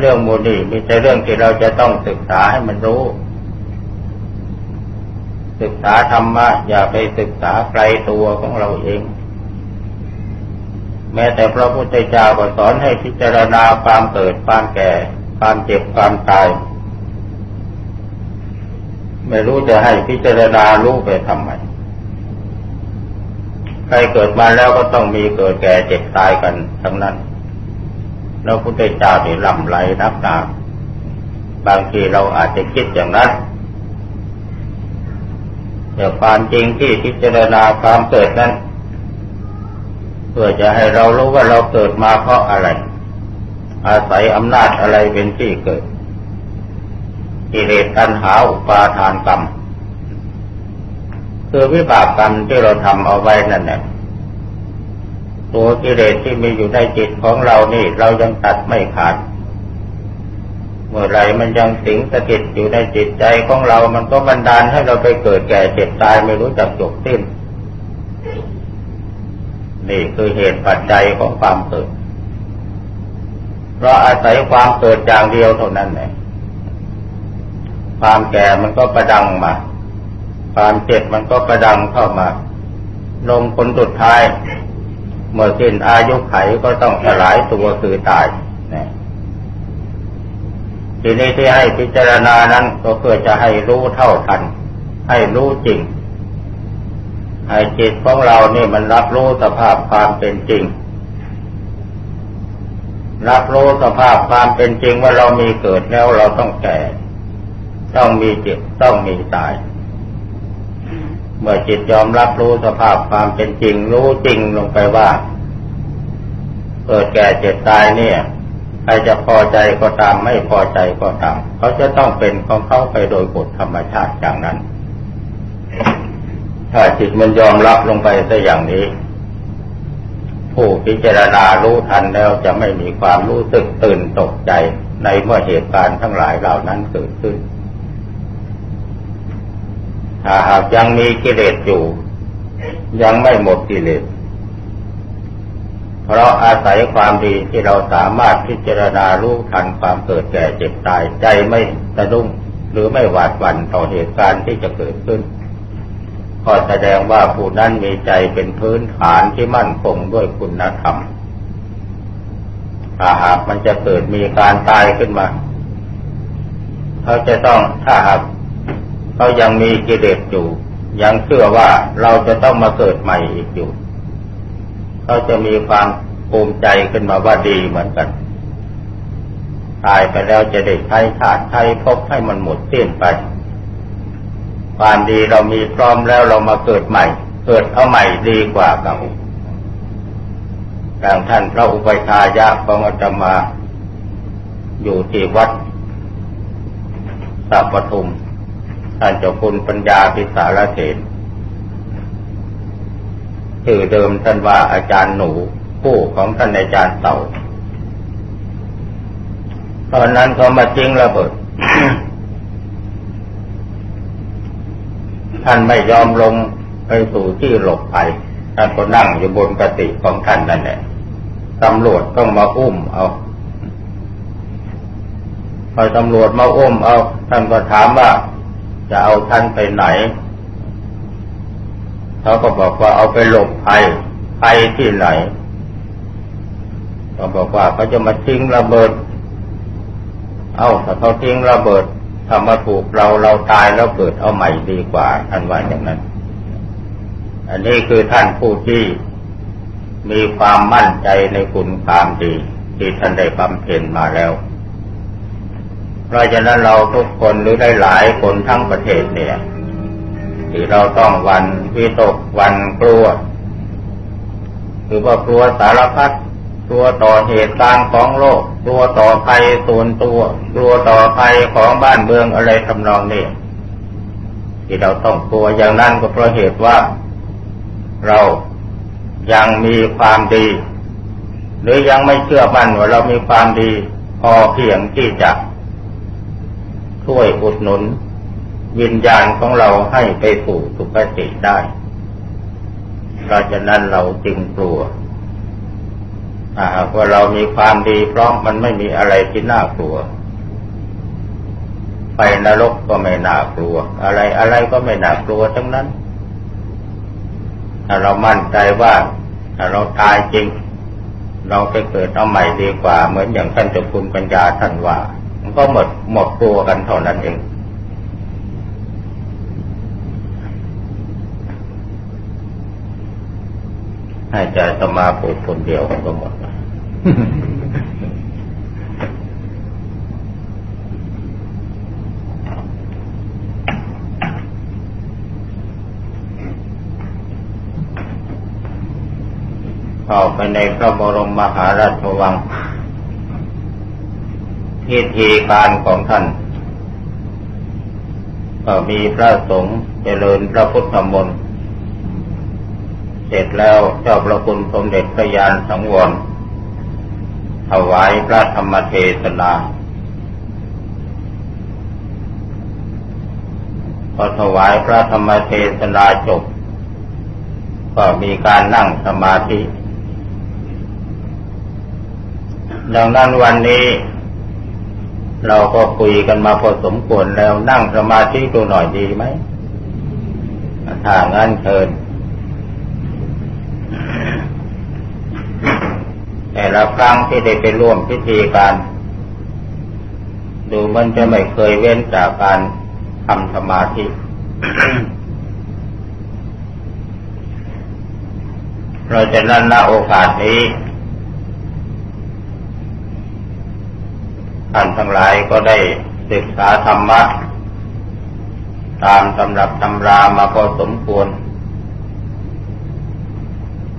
เรื่องมูนี่มีแต่เรื่องที่เราจะต้องศึกษาให้มันรู้ ศึกษาธรรมะ อย่าไปศึกษาไกลตัวของเราเอง แม้แต่พระพุทธเจ้าก็สอนให้พิจารณาความเกิดความแก่ ความเจ็บความตาย ไม่รู้จะให้พิจารณารู้ไปทำไมใครเกิดมาแล้วก็ต้องมีเกิดแก่เจ็บตายกันทั้งนั้น แล้วพุทธเจ้าเนี่ลำไรนับตาบางทีเราอาจจะคิดอย่างนั้นแต่ความจริงที่พิจารณาความเกิดนั้น เพื่อจะให้เรารู้ว่าเราเกิดมาเพราะอะไร อาศัยอำนาจอะไรเป็นที่เกิดกิเลสตัณหาอุปาทานกรรม คือวิบากกรรมที่เราทำเอาไว้นั่นแหละ ตัวกิเลสที่มีอยู่ในจิตของเรานี่ เรายังตัดไม่ขาด เมื่อไรมันยังสิงสถิตอยู่ในจิตใจของเรา มันก็บันดาลให้เราไปเกิดแก่เจ็บตายไม่รู้จักจบสิ้น นี่คือเหตุปัจจัยของความเกิด เพราะอาศัยความเกิดอย่างเดียวเท่านั้นเองความแก่มันก็ประดังมา ความเจ็บมันก็ประดังเข้ามาลงผลสุดท้าย เมื่อสิ้นอายุไขก็ต้องสลายตัวคือตายจทีนี้ที่ให้พิจารณานั้นก็เพื่อจะให้รู้เท่าทัน ให้รู้จริง ให้จิตของเราเนี่ยมันรับรู้สภาพความเป็นจริง รับรู้สภาพความเป็นจริงว่าเรามีเกิดแล้วเราต้องแก่ ต้องมีเจ็บต้องมีตาย เมื่อจิตยอมรับรู้สภาพความเป็นจริงรู้จริงลงไปว่าเกิดแก่เจ็บตายเนี่ย ใครจะพอใจก็ตามไม่พอใจก็ตาม เขาจะต้องเป็นของเขาไปโดยกฎธรรมชาติอย่างนั้น ถ้าจิตมันยอมรับลงไปซะอย่างนี้ ผู้พิจารณารู้ทันแล้วจะไม่มีความรู้สึกตื่นตกใจในเมื่อเหตุการณ์ทั้งหลายเหล่านั้นเกิดขึ้น ถ้าหากยังมีกิเลสอยู่ ยังไม่หมดกิเลส เพราะอาศัยความดีที่เราสามารถพิจารณารู้ทันความเกิดแก่เจ็บตายใจไม่สะดุ้งหรือไม่หวาดหวั่นต่อเหตุการณ์ที่จะเกิดขึ้นก็แสดงว่าผู้นั้นมีใจเป็นพื้นฐานที่มั่นคงด้วยคุณธรรมถ้าหากมันจะเกิดมีการตายขึ้นมา เขาจะต้องถ้าหาก เขายังมีกิเลสอยู่ ยังเชื่อว่าเราจะต้องมาเกิดใหม่อีกอยู่เขาจะมีความภูมิใจขึ้นมาว่าดีเหมือนกัน ตายไปแล้วจะได้ใช้ชาติใช้พบให้มันหมดสิ้นไป ความดีเรามีพร้อมแล้วเรามาเกิดใหม่ เกิดเอาใหม่ดีกว่าเก่าอย่างท่านพระอุปชายะของอาตมา อยู่ที่วัดสัพปทุม ท่านเจ้าคุณปัญญาพิสารเถรชื่อเดิมท่านว่าอาจารย์หนูผู้ของท่านอาจารย์เต่า ตอนนั้นเขามาจิ้งระเบิด ท่านไม่ยอมลงไปสู่ที่หลบภัยท่านก็นั่งอยู่บนกติของท่านนั่นแหละตำรวจต้องมาอุ้มเอาพอตำรวจมาอุ้มเอา ท่านก็ถามว่า จะเอาท่านไปไหน เขาก็บอกว่าเอาไปหลบภัยภัยที่ไหนเขาบอกว่าเขาจะมาทิ้งระเบิด เอาถ้าเขาทิ้งระเบิดทำมาถูกเราเราตายแล้วเกิดเอาใหม่ดีกว่าท่านว่าอย่างนั้น อันนี้คือท่านผู้ที่มีความมั่นใจในคุณความดี ที่ท่านได้บำเพ็ญมาแล้ว เพราะฉะนั้นเราทุกคนหรือได้หลายคนทั้งประเทศเนี่ย ที่เราต้องวันวิตกวันกลัวคือว่ากลัวสารพัดกลัวต่อเหตุการณ์ของโลก กลัวต่อภัยส่วนตัว กลัวต่อภัยของบ้านเมืองอะไรทำนองนี้ที่เราต้องกลัวอย่างนั้นก็เพราะเหตุว่า เรายังมีความดี หรือยังไม่เชื่อมั่นว่าเรามีความดี พอเพียงที่จะ ช่วยอุดหนุน วิญญาณของเราให้ไปสู่สุคติได้ เพราะฉะนั้นเราจึงกลัวถ้าหากว่าเรามีความดีพร้อมมันไม่มีอะไรที่น่ากลัวไปนรกก็ไม่น่ากลัว อะไรอะไรก็ไม่น่ากลัวทั้งนั้นถ้าเรามั่นใจว่าถ้าเราตายจริง เราไปเกิดเอาใหม่ดีกว่า เหมือนอย่างท่านเจ้าคุณปัญญาท่านว่า ก็หมดหมดกลัวกันเท่านั้นเอง ให้ใจสมาพูดคนเดียวก็หมดเข้าไปในพระบรมมหาราชวัง พิธีการของท่าน ก็มีพระสงฆ์เจริญพระพุทธมนต์เสร็จแล้วเจ้าพระคุณสมเด็จพระยานสังวรถวายพระธรรมเทศนาพอถวายพระธรรมเทศนาจบ ก็มีการนั่งสมาธิ ดังนั้นวันนี้ เราก็คุยกันมาพอสมควรแล้วนั่งสมาธิดูหน่อยดีไหมถ้างั้นเชิญแต่ละครั้งที่ได้ไปร่วมพิธีการ ดูมันจะไม่เคยเว้นจากการทำสมาธิ เราจะนั่นณโอกาสนี้ ท่านทั้งหลายก็ได้ศึกษาธรรมะ ตามตำรับตำรามาพอสมควร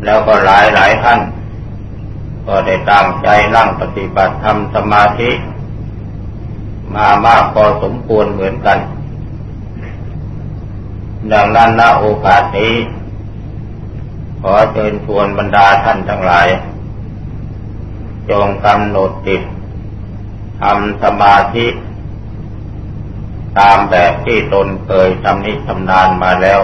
แล้วก็หลายหลายท่าน ก็ได้ตั้งใจนั่งปฏิบัติธรรมสมาธิ มามากพอสมควรเหมือนกัน ดังนั้นณโอกาสนี้ ขอเชิญชวนบรรดาท่านทั้งหลาย จงกำหนดจิต ทำสมาธิ ตามแบบที่ตนเคยทำนิชำนาญมาแล้ว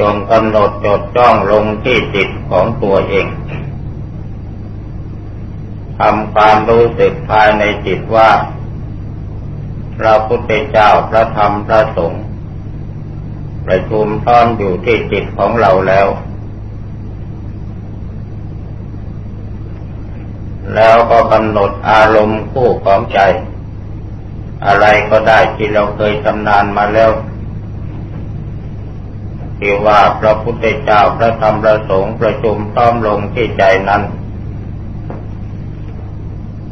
จงกำหนดจดจ้องลงที่จิตของตัวเองทำความรู้สึกภายในจิตว่า พระพุทธเจ้าพระธรรมพระสงฆ์ประชุมพร้อมอยู่ที่จิตของเราแล้ว แล้วก็กำหนดอารมณ์คู่ของใจ อะไรก็ได้ที่เราเคยชำนาญมาแล้วที่ว่าพระพุทธเจ้าพระธรรมพระสงฆ์ประชุมพร้อมลงที่ใจนั้น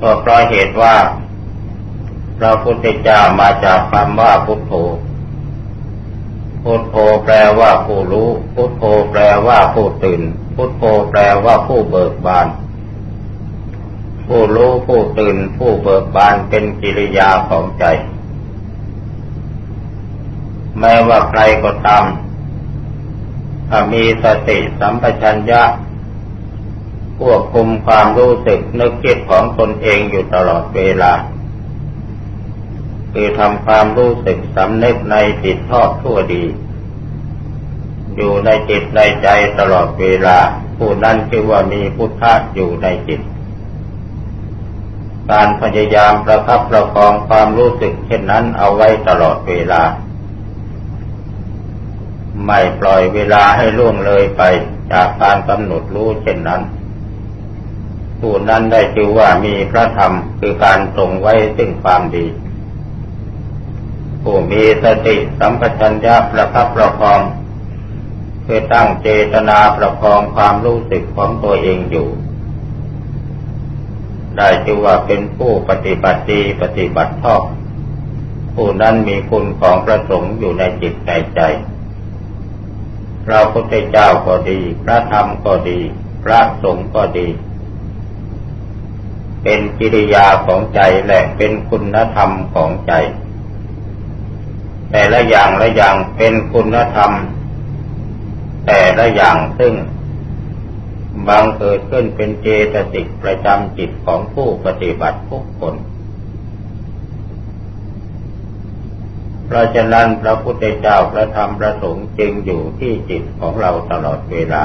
ก็เพราะเหตุว่า พระพุทธเจ้ามาจากคำว่าพุทโธ พุทโธแปลว่าผู้รู้ พุทโธแปลว่าผู้ตื่น พุทโธแปลว่าผู้เบิกบาน ผู้รู้ผู้ตื่นผู้เบิกบานเป็นกิริยาของใจ แม้ว่าใครก็ตามถ้ามีสติสัมปชัญญะควบคุมความรู้สึกนึกคิดของตนเองอยู่ตลอดเวลา คือทำความรู้สึกสำนึกในจิตทอดทั่วดี อยู่ในจิตในใจตลอดเวลา ผู้นั้นคือว่ามีพุทธะอยู่ในจิต การพยายามประคับประคองความรู้สึกเช่นนั้นเอาไว้ตลอดเวลา ไม่ปล่อยเวลาให้ล่วงเลยไปจากการกำหนดรู้เช่นนั้น ผู้นั้นได้ชื่อว่ามีพระธรรมคือการทรงไว้ซึ่งความดี ผู้มีสติสัมปชัญญะประคับประคองคือตั้งเจตนาประคองความรู้สึกของตัวเองอยู่ ได้ชื่อว่าเป็นผู้ปฏิบัติดีปฏิบัติชอบ ผู้นั้นมีคุณของพระสงฆ์อยู่ในจิตในใจ พระพุทธเจ้าก็ดี พระธรรมก็ดี พระสงฆ์ก็ดี เป็นกิริยาของใจและเป็นคุณธรรมของใจ แต่ละอย่างละอย่างเป็นคุณธรรม แต่ละอย่างซึ่ง บางเกิดขึ้นเป็นเจตสิกประจำจิตของผู้ปฏิบัติทุกคน เพราะฉะนั้นพระพุทธเจ้าพระธรรมพระสงฆ์จึงอยู่ที่จิตของเราตลอดเวลา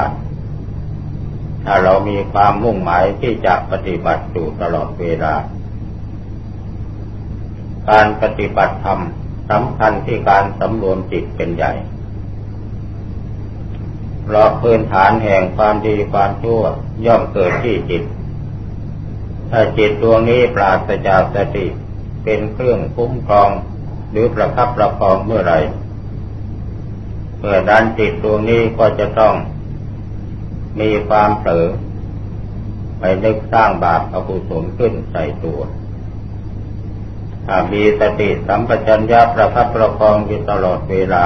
ถ้าเรามีความมุ่งหมายที่จะปฏิบัติอยู่ตลอดเวลา การปฏิบัติธรรมสำคัญที่การสำรวมจิตเป็นใหญ่ เพราะพื้นฐานแห่งความดีความชั่วย่อมเกิดที่จิต ถ้าจิตดวงนี้ปราศจากสติเป็นเครื่องคุ้มครองหรือประคับประคองเมื่อไรเมื่อดันจิตดวงนี้ก็จะต้องมีความเผลอไปนึกสร้างบาปอกุศลขึ้นใส่ตัวถ้ามีสติสัมปชัญญะประคับประคองอยู่ตลอดเวลา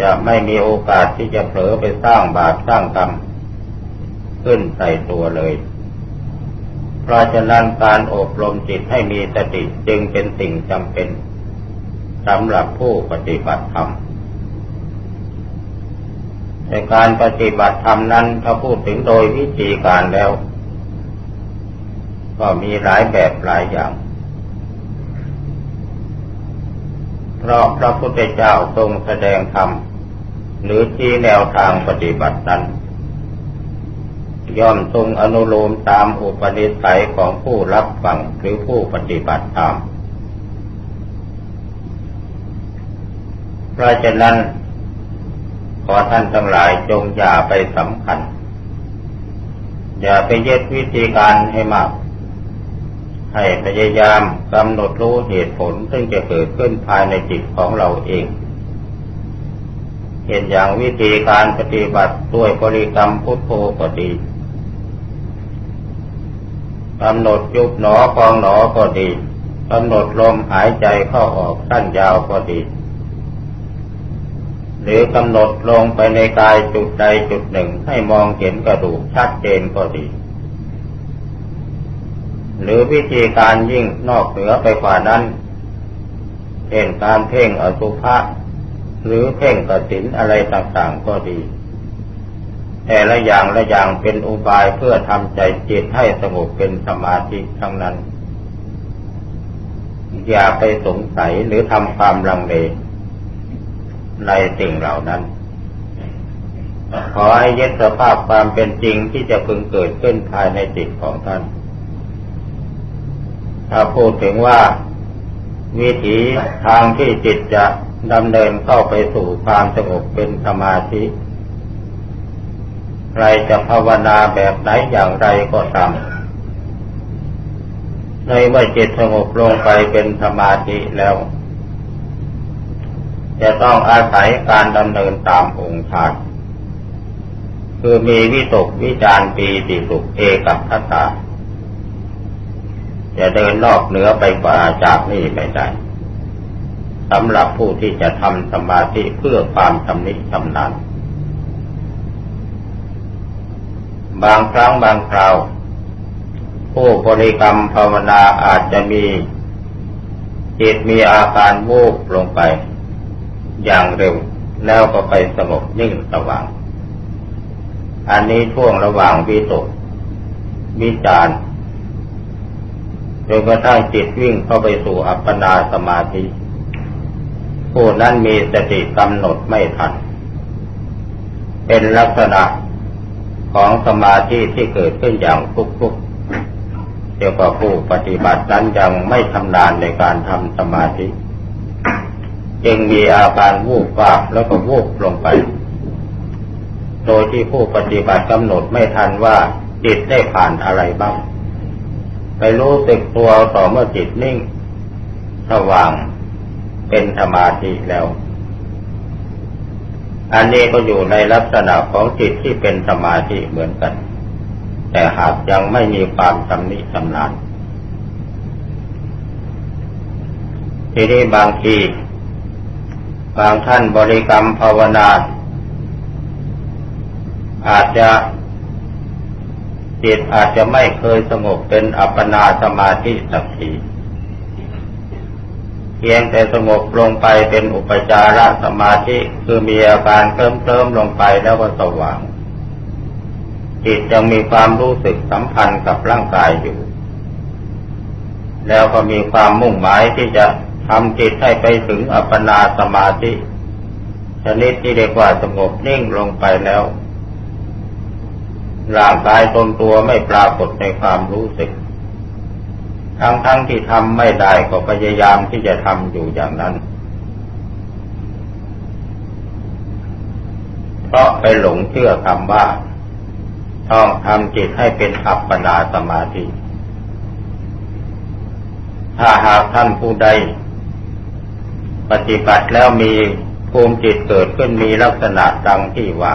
จะไม่มีโอกาสที่จะเผลอไปสร้างบาปสร้างกรรมขึ้นใส่ตัวเลย เพราะฉะนั้นการอบรมจิตให้มีสติจึงเป็นสิ่งจำเป็นสำหรับผู้ปฏิบัติธรรมในการปฏิบัติธรรมนั้นถ้าพูดถึงโดยวิธีการแล้ว ก็มีหลายแบบหลายอย่าง เพราะพระพุทธเจ้าทรงแสดงธรรม หรือที่แนวทางปฏิบัตินั้น ย่อมทรงอนุโลมตามอุปนิสัยของผู้รับฟังหรือผู้ปฏิบัติตาม เพราะฉะนั้น ขอท่านทั้งหลายจงอย่าไปสำคัญ อย่าไปเย็ดวิธีการให้มาก ให้พยายามกำหนดรู้เหตุผลซึ่งจะเกิดขึ้นภายในจิตของเราเองเห็นอย่างวิธีการปฏิบัติด้วยบริกรรมพุทโธก็ดีกำหนดยุบหนอพองหนอก็ดีกำหนดลมหายใจเข้าออกสั้นยาวก็ดี หรือกำหนดลงไปในกายจุดใดจุดหนึ่งให้มองเห็นกระดูกชัดเจนก็ดี หรือวิธีการยิ่งนอกเหนือไปกว่านั้นเช่นการเพ่งอสุภะหรือเพ่งกสินอะไรต่างๆก็ดี แต่ละอย่างละอย่างเป็นอุบายเพื่อทำใจจิตให้สงบเป็นสมาธิทั้งนั้น อย่าไปสงสัยหรือทำความลังเลในสิ่งเหล่านั้น ขอให้ยึดสภาพความเป็นจริงที่จะพึงเกิดขึ้นภายในจิตของท่าน ถ้าพูดถึงว่า วิถีทางที่จิตจะดำเนินเข้าไปสู่ความสงบเป็นสมาธิ ใครจะภาวนาแบบไหนอย่างไรก็ตามในเมื่อจิตสงบลงไปเป็นสมาธิแล้ว จะต้องอาศัยการดำเนินตามองค์ฌานคือมีวิตกวิจารปีติสุขเอกับทัตตา จะเดินนอกเหนือไปกว่าจากนี้ไม่ได้สำหรับผู้ที่จะทำสมาธิเพื่อความชำนิชำนาญบางครั้งบางคราว ผู้บริกรรมภาวนาอาจจะมีจิตมีอาการวูบลงไป อย่างเร็วแล้วก็ไปสงบนิ่งสว่าง อันนี้ช่วงระหว่างวิตกวิจาร จนกระทั่งจิตวิ่งเข้าไปสู่อัปปนาสมาธิ ผู้นั้นมีสติกำหนดไม่ทัน เป็นลักษณะของสมาธิที่เกิดขึ้นอย่างทุกๆเกี่ยวกับผู้ปฏิบัตินั้นยังไม่ชำนาญในการทำสมาธิ จึงมีอาการวูบวาบแล้วก็วูบลงไป โดยที่ผู้ปฏิบัติกำหนดไม่ทันว่าจิตได้ผ่านอะไรบ้าง ไปรู้สึกตัวต่อเมื่อจิตนิ่ง สว่างเป็นสมาธิแล้ว อันนี้ก็อยู่ในลักษณะของจิตที่เป็นสมาธิเหมือนกัน แต่หากยังไม่มีความชำนิชำนาญทีนี้บางที บางท่านบริกรรมภาวนา อาจจะ จิตอาจจะไม่เคยสงบเป็นอัปปนาสมาธิสักทีเพียงแต่สงบลงไปเป็นอุปจารสมาธิคือมีอาการเติมเติมลงไปแล้วก็สว่าง จิตยังมีความรู้สึกสัมพันธ์กับร่างกายอยู่ แล้วก็มีความมุ่งหมายที่จะทำจิตให้ไปถึงอัปปนาสมาธิชนิดที่เรียกว่าสงบนิ่งลงไปแล้ว ร่างกายตนตัวไม่ปรากฏในความรู้สึก ทั้งทั้งที่ทำไม่ได้ก็พยายามที่จะทำอยู่อย่างนั้น เพราะไปหลงเชื่อคำว่า ต้องทำจิตให้เป็นอัปปนาสมาธิ ถ้าหากท่านผู้ใด ปฏิบัติแล้วมีภูมิจิตเกิดขึ้นมีลักษณะดังที่ว่า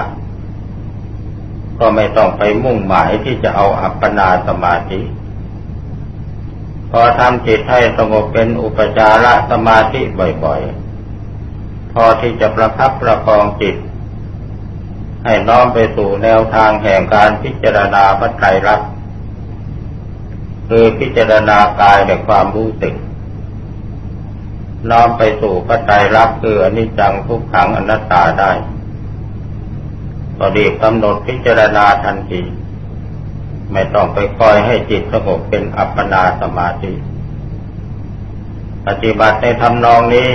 ก็ไม่ต้องไปมุ่งหมายที่จะเอาอัปปนาสมาธิ พอทำจิตให้สงบเป็นอุปจารสมาธิบ่อยๆ พอที่จะประคับประคองจิต ให้น้อมไปสู่แนวทางแห่งการพิจารณาพระไตรลักษณ์คือพิจารณากายในความรู้สึก น้อมไปสู่พระไตรลักษณ์คืออนิจจังทุกขังอนัตตาได้ ก็ดีกำหนดพิจารณาทันที ไม่ต้องไปคอยให้จิตสงบเป็นอัปปนาสมาธิ ปฏิบัติในทำนองนี้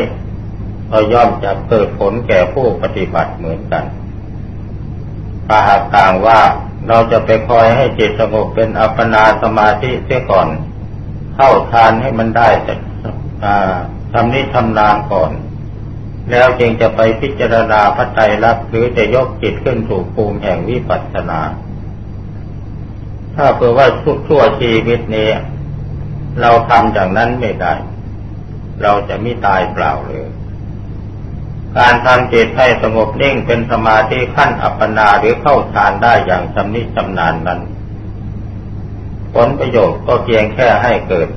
ก็ย่อมจะเกิดผลแก่ผู้ปฏิบัติเหมือนกันถ้าหากต่างว่าเราจะไปคอยให้จิตสงบเป็นอัปปนาสมาธิเสียก่อน เข้าทานให้มันได้แต่ทำนี้ทำนานก่อน แล้วจึงจะไปพิจารณาพระไตรลักษณ์หรือจะยกจิตขึ้นสู่ภูมิแห่งวิปัสสนา ถ้าเผื่อว่าชั่วชีวิตนี้ เราทำอย่างนั้นไม่ได้ เราจะไม่ตายเปล่าเลย การทำจิตให้สงบนิ่งเป็นสมาธิขั้นอัปปนาหรือเข้าฌานได้อย่างชำนิชำนาญนั้น ผลประโยชน์ก็เพียงแค่ให้เกิด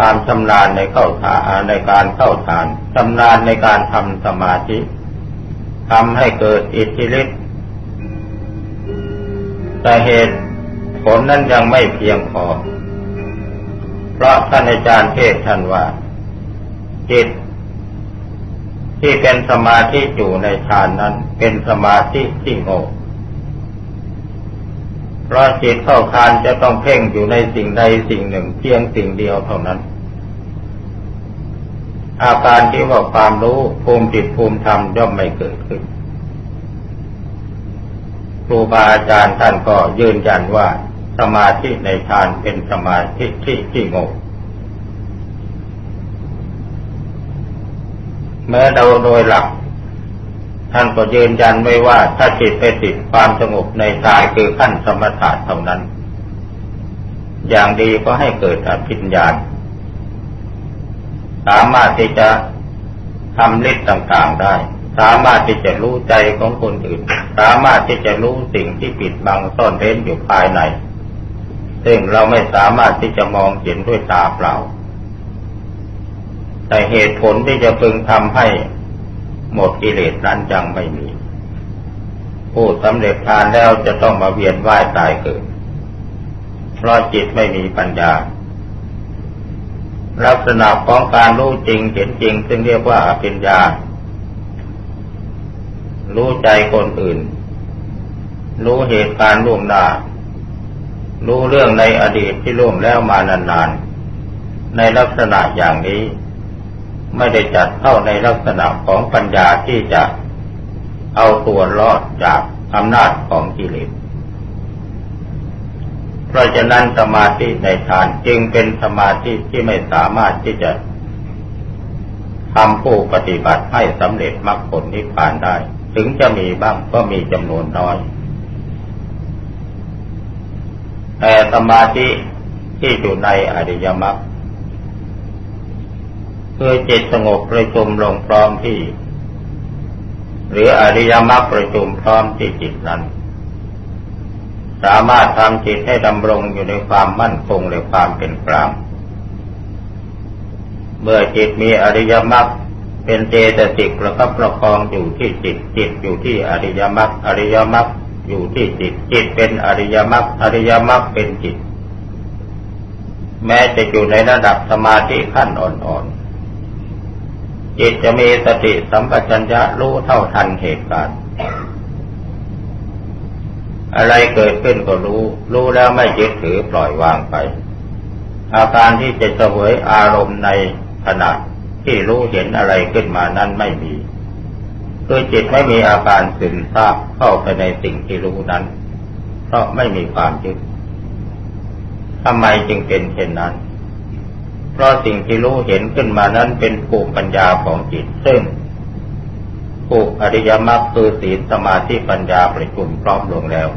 ความชำนาญในเข้าฌานในการเข้าฌานชำนาญในการทำสมาธิทำให้เกิดอิทธิฤทธิ์แต่เหตุผลนั้นยังไม่เพียงพอ เพราะท่านอาจารย์เทศท่านว่า จิต ที่เป็นสมาธิอยู่ในฌานนั้น เป็นสมาธิที่โง่ เพราะจิตเข้าฌานจะต้องเพ่งอยู่ในสิ่งใดสิ่งหนึ่ง เพียงสิ่งเดียวเท่านั้น อาการที่ว่าความรู้ภูมิจิตภูมิธรรมย่อมไม่เกิดขึ้นครูบาอาจารย์ท่านก็ยืนยันว่าสมาธิในฌานเป็นสมาธิที่ที่โง่แม้เราโดยหลัก ท่านก็ยืนยันไว้ว่าถ้าจิตไปติดความสงบในฌานคือขั้นสมถะเท่านั้น อย่างดีก็ให้เกิดอภิญญาสามารถที่จะทำฤทธิ์ต่างๆได้ สามารถที่จะรู้ใจของคนอื่น สามารถที่จะรู้สิ่งที่ปิดบังซ่อนเร้นอยู่ภายใน ซึ่งเราไม่สามารถที่จะมองเห็นด้วยตาเปล่า แต่เหตุผลที่จะพึงทำให้ หมดกิเลสนั้นยังไม่มี ผู้สำเร็จทานแล้วจะต้องมาเวียนว่ายตายเกิด เพราะจิตไม่มีปัญญา ลักษณะของการรู้จริงเห็นจริง ซึ่งเรียกว่าอภิญญา รู้ใจคนอื่น รู้เหตุการณ์ล่วงหน้า รู้เรื่องในอดีตที่ล่วงแล้วมานานๆ ในลักษณะอย่างนี้ ไม่ได้จัดเข้าในลักษณะของปัญญาที่จะเอาตัวรอดจากอำนาจของกิเลส เพราะฉะนั้นสมาธิในฌานจึงเป็นสมาธิที่ไม่สามารถที่จะทำผู้ปฏิบัติให้สำเร็จมรรคผลนิพพานได้ ถึงจะมีบ้างก็มีจำนวนน้อย แต่สมาธิที่อยู่ในอริยมรรค คือจิตสงบประชุมลงพร้อมที่ หรืออริยมรรคประชุมพร้อมที่จิตนั้น สามารถทำจิตให้ดำรงอยู่ในความมั่นคงและความเป็นกลางเมื่อจิตมีอริยมรรคเป็นเจตสิกประคับประคองอยู่ที่จิตจิตอยู่ที่อริยมรรคอริยมรรคอยู่ที่จิตจิตเป็นอริยมรรคอริยมรรคเป็นจิต แม้จะอยู่ในระดับสมาธิขั้นอ่อนๆ จิตจะมีสติสัมปชัญญะรู้เท่าทันเหตุการณ์อะไรเกิดขึ้นก็รู้ รู้แล้วไม่ยึดถือปล่อยวางไป อาการที่จะเสวยอารมณ์ในขณะที่รู้เห็นอะไรขึ้นมานั้นไม่มีคือจิตไม่มีอาการสึมซาบเข้าไปในสิ่งที่รู้นั้น เพราะไม่มีความยึดทำไมจึงเป็นเช่นนั้น เพราะสิ่งที่รู้เห็นขึ้นมานั้นเป็นภูมิปัญญาของจิต ซึ่งภูมิอริยมรรคคือศีลสมาธิปัญญาประชุมพร้อมลงแล้ว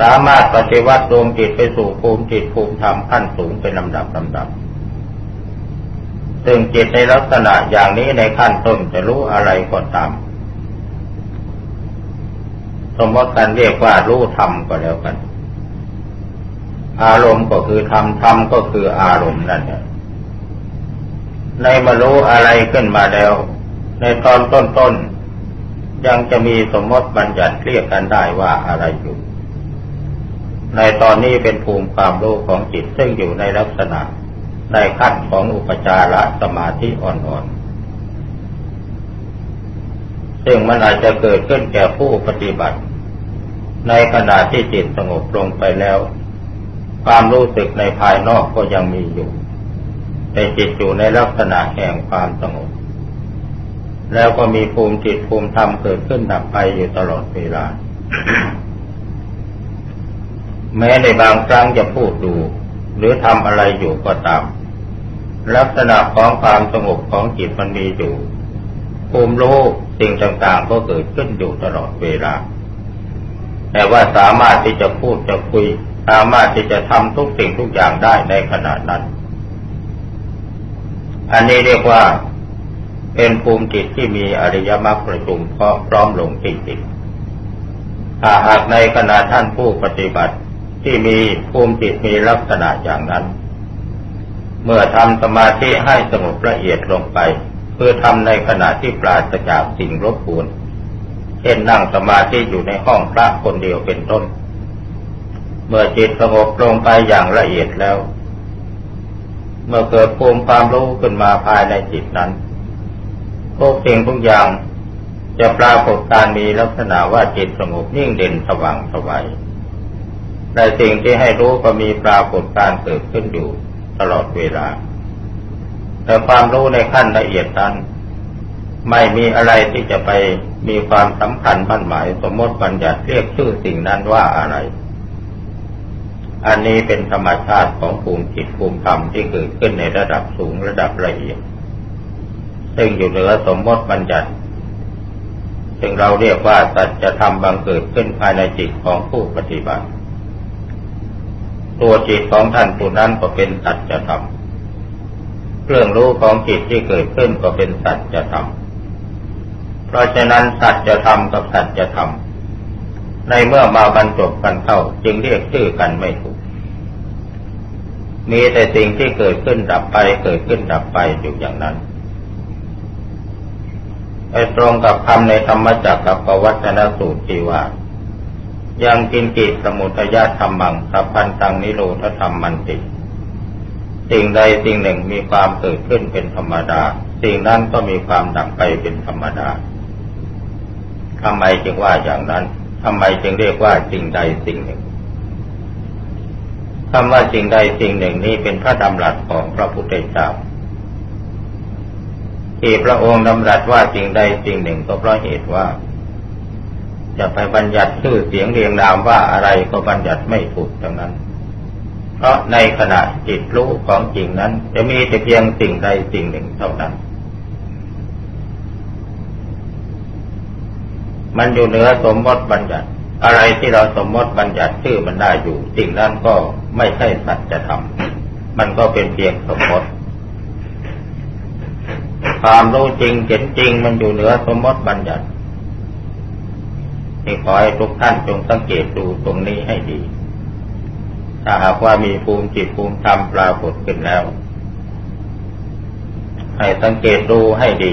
สามารถปฏิวัติดวงจิตไปสู่ภูมิจิตภูมิธรรมขั้นสูงเป็นลำดับลำดับซึ่งจิตในลักษณะอย่างนี้ในขั้นต้นจะรู้อะไรก็ตามสมมติการเรียกว่ารู้ธรรมก็แล้วกัน อารมณ์ก็คือธรรมธรรมก็คืออารมณ์นั่นแหละในมารู้อะไรขึ้นมาแล้ว ในตอนต้นๆยังจะมีสมมติบัญญัติเรียกกันได้ว่าอะไรอยู่ ในตอนนี้เป็นภูมิความรู้ของจิตซึ่งอยู่ในลักษณะในขั้นของอุปจารสมาธิอ่อนๆ ซึ่งมันอาจจะเกิดขึ้นแก่ผู้ปฏิบัติ ในขณะที่จิตสงบลงไปแล้ว ความรู้สึกในภายนอกก็ยังมีอยู่ แต่จิตอยู่ในลักษณะแห่งความสงบ แล้วก็มีภูมิจิตภูมิธรรมเกิดขึ้นดับไปอยู่ตลอดเวลา แม้ในบางครั้งจะพูดดู หรือทำอะไรอยู่ก็ตาม ลักษณะของความสงบของจิตมันมีอยู่ ภูมิรู้สิ่งต่างๆก็เกิดขึ้นอยู่ตลอดเวลา แต่ว่าสามารถที่จะพูดจะคุย สามารถที่จะทำทุกสิ่งทุกอย่างได้ในขณะนั้น อันนี้เรียกว่าเป็นภูมิจิตที่มีอริยมรรคประชุมพร้อมลงจริงๆถ้าหากในขณะท่านผู้ปฏิบัติที่มีภูมิจิตมีลักษณะอย่างนั้น เมื่อทำสมาธิให้สงบละเอียดลงไป เพื่อทำในขณะที่ปราศจากสิ่งรบกวนเช่นนั่งสมาธิอยู่ในห้องพระคนเดียวเป็นต้น เมื่อจิตสงบลงไปอย่างละเอียดแล้ว เมื่อเกิดภูมิความรู้ขึ้นมาภายในจิตนั้นทุกสิ่งทุกอย่างจะปรากฏการมีลักษณะว่าจิตสงบนิ่งเด่นสว่างสวัยในสิ่งที่ให้รู้ก็มีปรากฏการเกิดขึ้นอยู่ตลอดเวลา แต่ความรู้ในขั้นละเอียดนั้น ไม่มีอะไรที่จะไปมีความสำคัญมั่นหมายสมมติบัญญัติเรียกชื่อสิ่งนั้นว่าอะไร อันนี้เป็นธรรมชาติของภูมิจิตภูมิธรรมที่เกิดขึ้นในระดับสูงระดับละเอียด ซึ่งอยู่เหนือสมมติบัญญัติ ซึ่งเราเรียกว่าสัจธรรมบังเกิดขึ้นภายในจิตของผู้ปฏิบัติ ตัวจิตของท่านผู้นั้นก็เป็นสัจธรรมเรื่องรู้ของจิตที่เกิดขึ้นก็เป็นสัจธรรมเพราะฉะนั้นสัจธรรมกับสัจธรรม ในเมื่อมาบรรจบกันเข้าจึงเรียกชื่อกันไม่ถูก มีแต่สิ่งที่เกิดขึ้นดับไปเกิดขึ้นดับไปอยู่อย่างนั้นไปตรงกับคำในธรรมจักรกับปวัตนสูตรที่ว่า ยังกินกิสมุทยาธรรมังสัพพันตังนิโรธธรรมมันติ สิ่งใดสิ่งหนึ่งมีความเกิดขึ้นเป็นธรรมดา สิ่งนั้นก็มีความดับไปเป็นธรรมดาทำไมจึงว่าอย่างนั้น ทำไมจึงเรียกว่าสิ่งใดสิ่งหนึ่งคำว่าสิ่งใดสิ่งหนึ่งนี้เป็นพระดำรัสของพระพุทธเจ้าที่พระองค์ดำรัสว่าสิ่งใดสิ่งหนึ่งก็เพราะเหตุว่า จะไปบัญญัติชื่อเสียงเรียงนามว่าอะไรก็บัญญัติไม่ถูกดังนั้น เพราะในขณะจิตรู้ของจริงนั้น จะมีแต่เพียงสิ่งใดสิ่งหนึ่งเท่านั้น มันอยู่เหนือสมมติบัญญัติ อะไรที่เราสมมติบัญญัติชื่อมันได้อยู่สิ่งนั้นก็ไม่ใช่สัจธรรมมันก็เป็นเพียงสมมติ ความรู้จริงเห็นจริงมันอยู่เหนือสมมติบัญญัติที่ขอให้ทุกท่านจงสังเกตดูตรงนี้ให้ดี ถ้าหากว่ามีภูมิจิตภูมิธรรมปรากฏขึ้นแล้ว ให้สังเกตดูให้ดี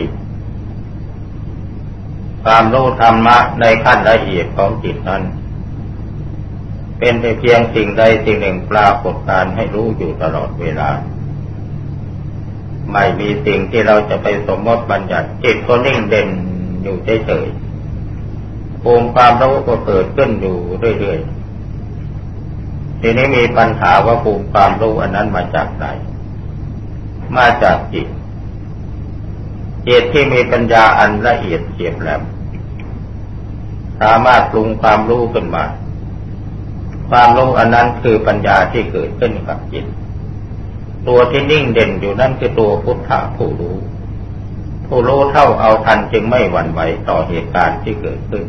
ความรู้ธรรมะในขั้นละเอียดของจิตนั้น เป็นไปเพียงสิ่งใดสิ่งหนึ่งปรากฏการให้รู้อยู่ตลอดเวลา ไม่มีสิ่งที่เราจะไปสมมติบัญญัติจิตก็นิ่งเด่นอยู่เฉยๆภูมิความรู้ก็เกิดขึ้นอยู่เรื่อยๆทีนี้มีปัญหาว่าภูมิความรู้อันนั้นมาจากไหน มาจากจิตจิตที่มีปัญญาอันละเอียดเฉียบแหลม สามารถปรุงความรู้ขึ้นมา ความรู้อันนั้นคือปัญญาที่เกิดขึ้นกับจิต ตัวที่นิ่งเด่นอยู่นั่นคือตัวพุทธะผู้รู้ ผู้รู้เท่าเอาทันจึงไม่หวั่นไหวต่อเหตุการณ์ที่เกิดขึ้น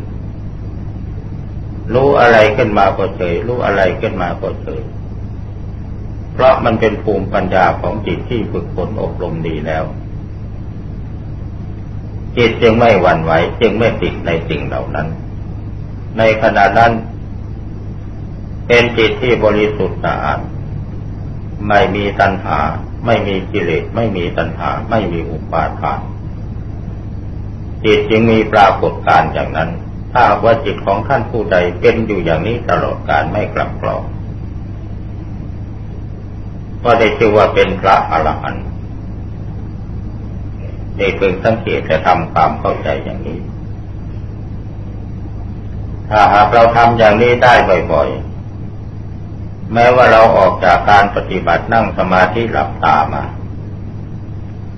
รู้อะไรขึ้นมาก็เฉย รู้อะไรขึ้นมาก็เฉย เพราะมันเป็นภูมิปัญญาของจิตที่ฝึกฝนอบรมดีแล้วจิตจึงไม่หวั่นไหวจึงไม่ติดในสิ่งเหล่านั้น ในขณะนั้น เป็นจิตที่บริสุทธิ์สะอาดไม่มีตัณหา ไม่มีกิเลสไม่มีตัณหา ไม่มีอุปาทานจิตจึงมีปรากฏการอย่างนั้น ถ้าว่าจิตของท่านผู้ใดเป็นอยู่อย่างนี้ตลอดการไม่กลับกรอกก็ได้ชื่อว่าเป็นพระอรหันต์ได้เพิ่งสังเกตจะทำความเข้าใจอย่างนี้ ถ้าหากเราทำอย่างนี้ได้บ่อยๆ แม้ว่าเราออกจากการปฏิบัตินั่งสมาธิหลับตามา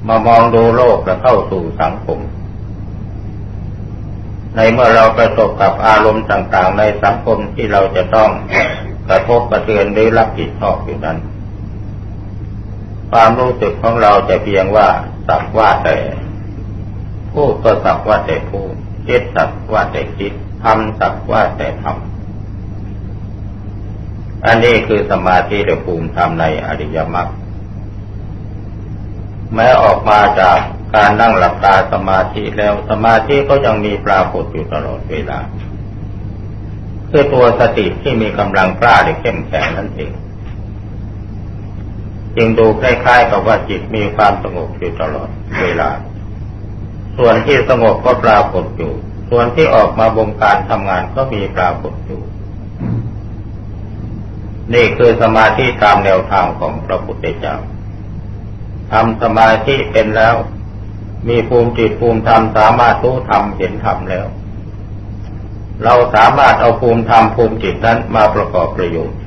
มามองดูโลกและเข้าสู่สังคม ในเมื่อเราประสบกับอารมณ์ต่างๆ ในสังคมที่เราจะต้องกระทบกระเทือนหรือรับผิดชอบอยู่นั้น ความรู้สึกของเราจะเพียงว่าสักว่าแต่พูดก็สักว่าแต่พูดคิดสักว่าแต่คิด ทำสักว่าแต่ทำอันนี้คือสมาธิหรือภูมิธรรมในอริยมรรคแม้ออกมาจากการนั่งหลับตาสมาธิแล้วสมาธิก็ยังมีปรากฏอยู่ตลอดเวลาคือตัวสติที่มีกำลังกล้าหรือเข้มแข็งนั่นเองจึงดูคล้ายๆกับว่าจิตมีความสงบอยู่ตลอดเวลา ส่วนที่สงบก็ปรากฏอยู่ ส่วนที่ออกมาบงการทำงานก็มีปรากฏอยู่ นี่คือสมาธิตามแนวทางของพระพุทธเจ้าทำสมาธิเป็นแล้ว มีภูมิจิตภูมิธรรมสามารถรู้ธรรมเห็นธรรมแล้ว เราสามารถเอาภูมิธรรมภูมิจิตนั้นมาประกอบประโยชน์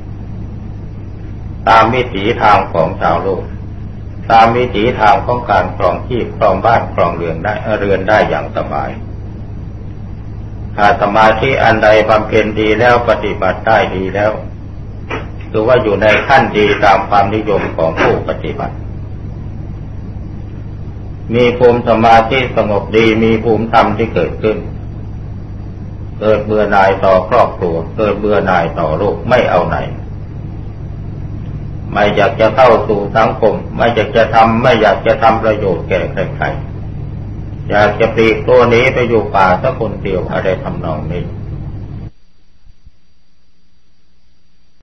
ตามวิถีทางของชาวโลกตามวิถีทางของการครองที่ครองบ้านครองเรือนได้เรือนได้อย่างสบาย ถ้าสมาธิอันใดบำเพ็ญดีแล้วปฏิบัติได้ดีแล้วคือว่าอยู่ในขั้นดีตามความนิยมของผู้ปฏิบัติ มีภูมิสมาธิสงบดีมีภูมิธรรมที่เกิดขึ้น เกิดเบื่อหน่ายต่อครอบครัว เกิดเบื่อหน่ายต่อโลกไม่เอาไหน ไม่อยากจะเข้าสู่สังคม ไม่อยากจะทำไม่อยากจะทำประโยชน์แก่ใครๆ อยากจะปลีกตัวนี้ไปอยู่ป่าสักคนเดียวอะไรทำนองนี้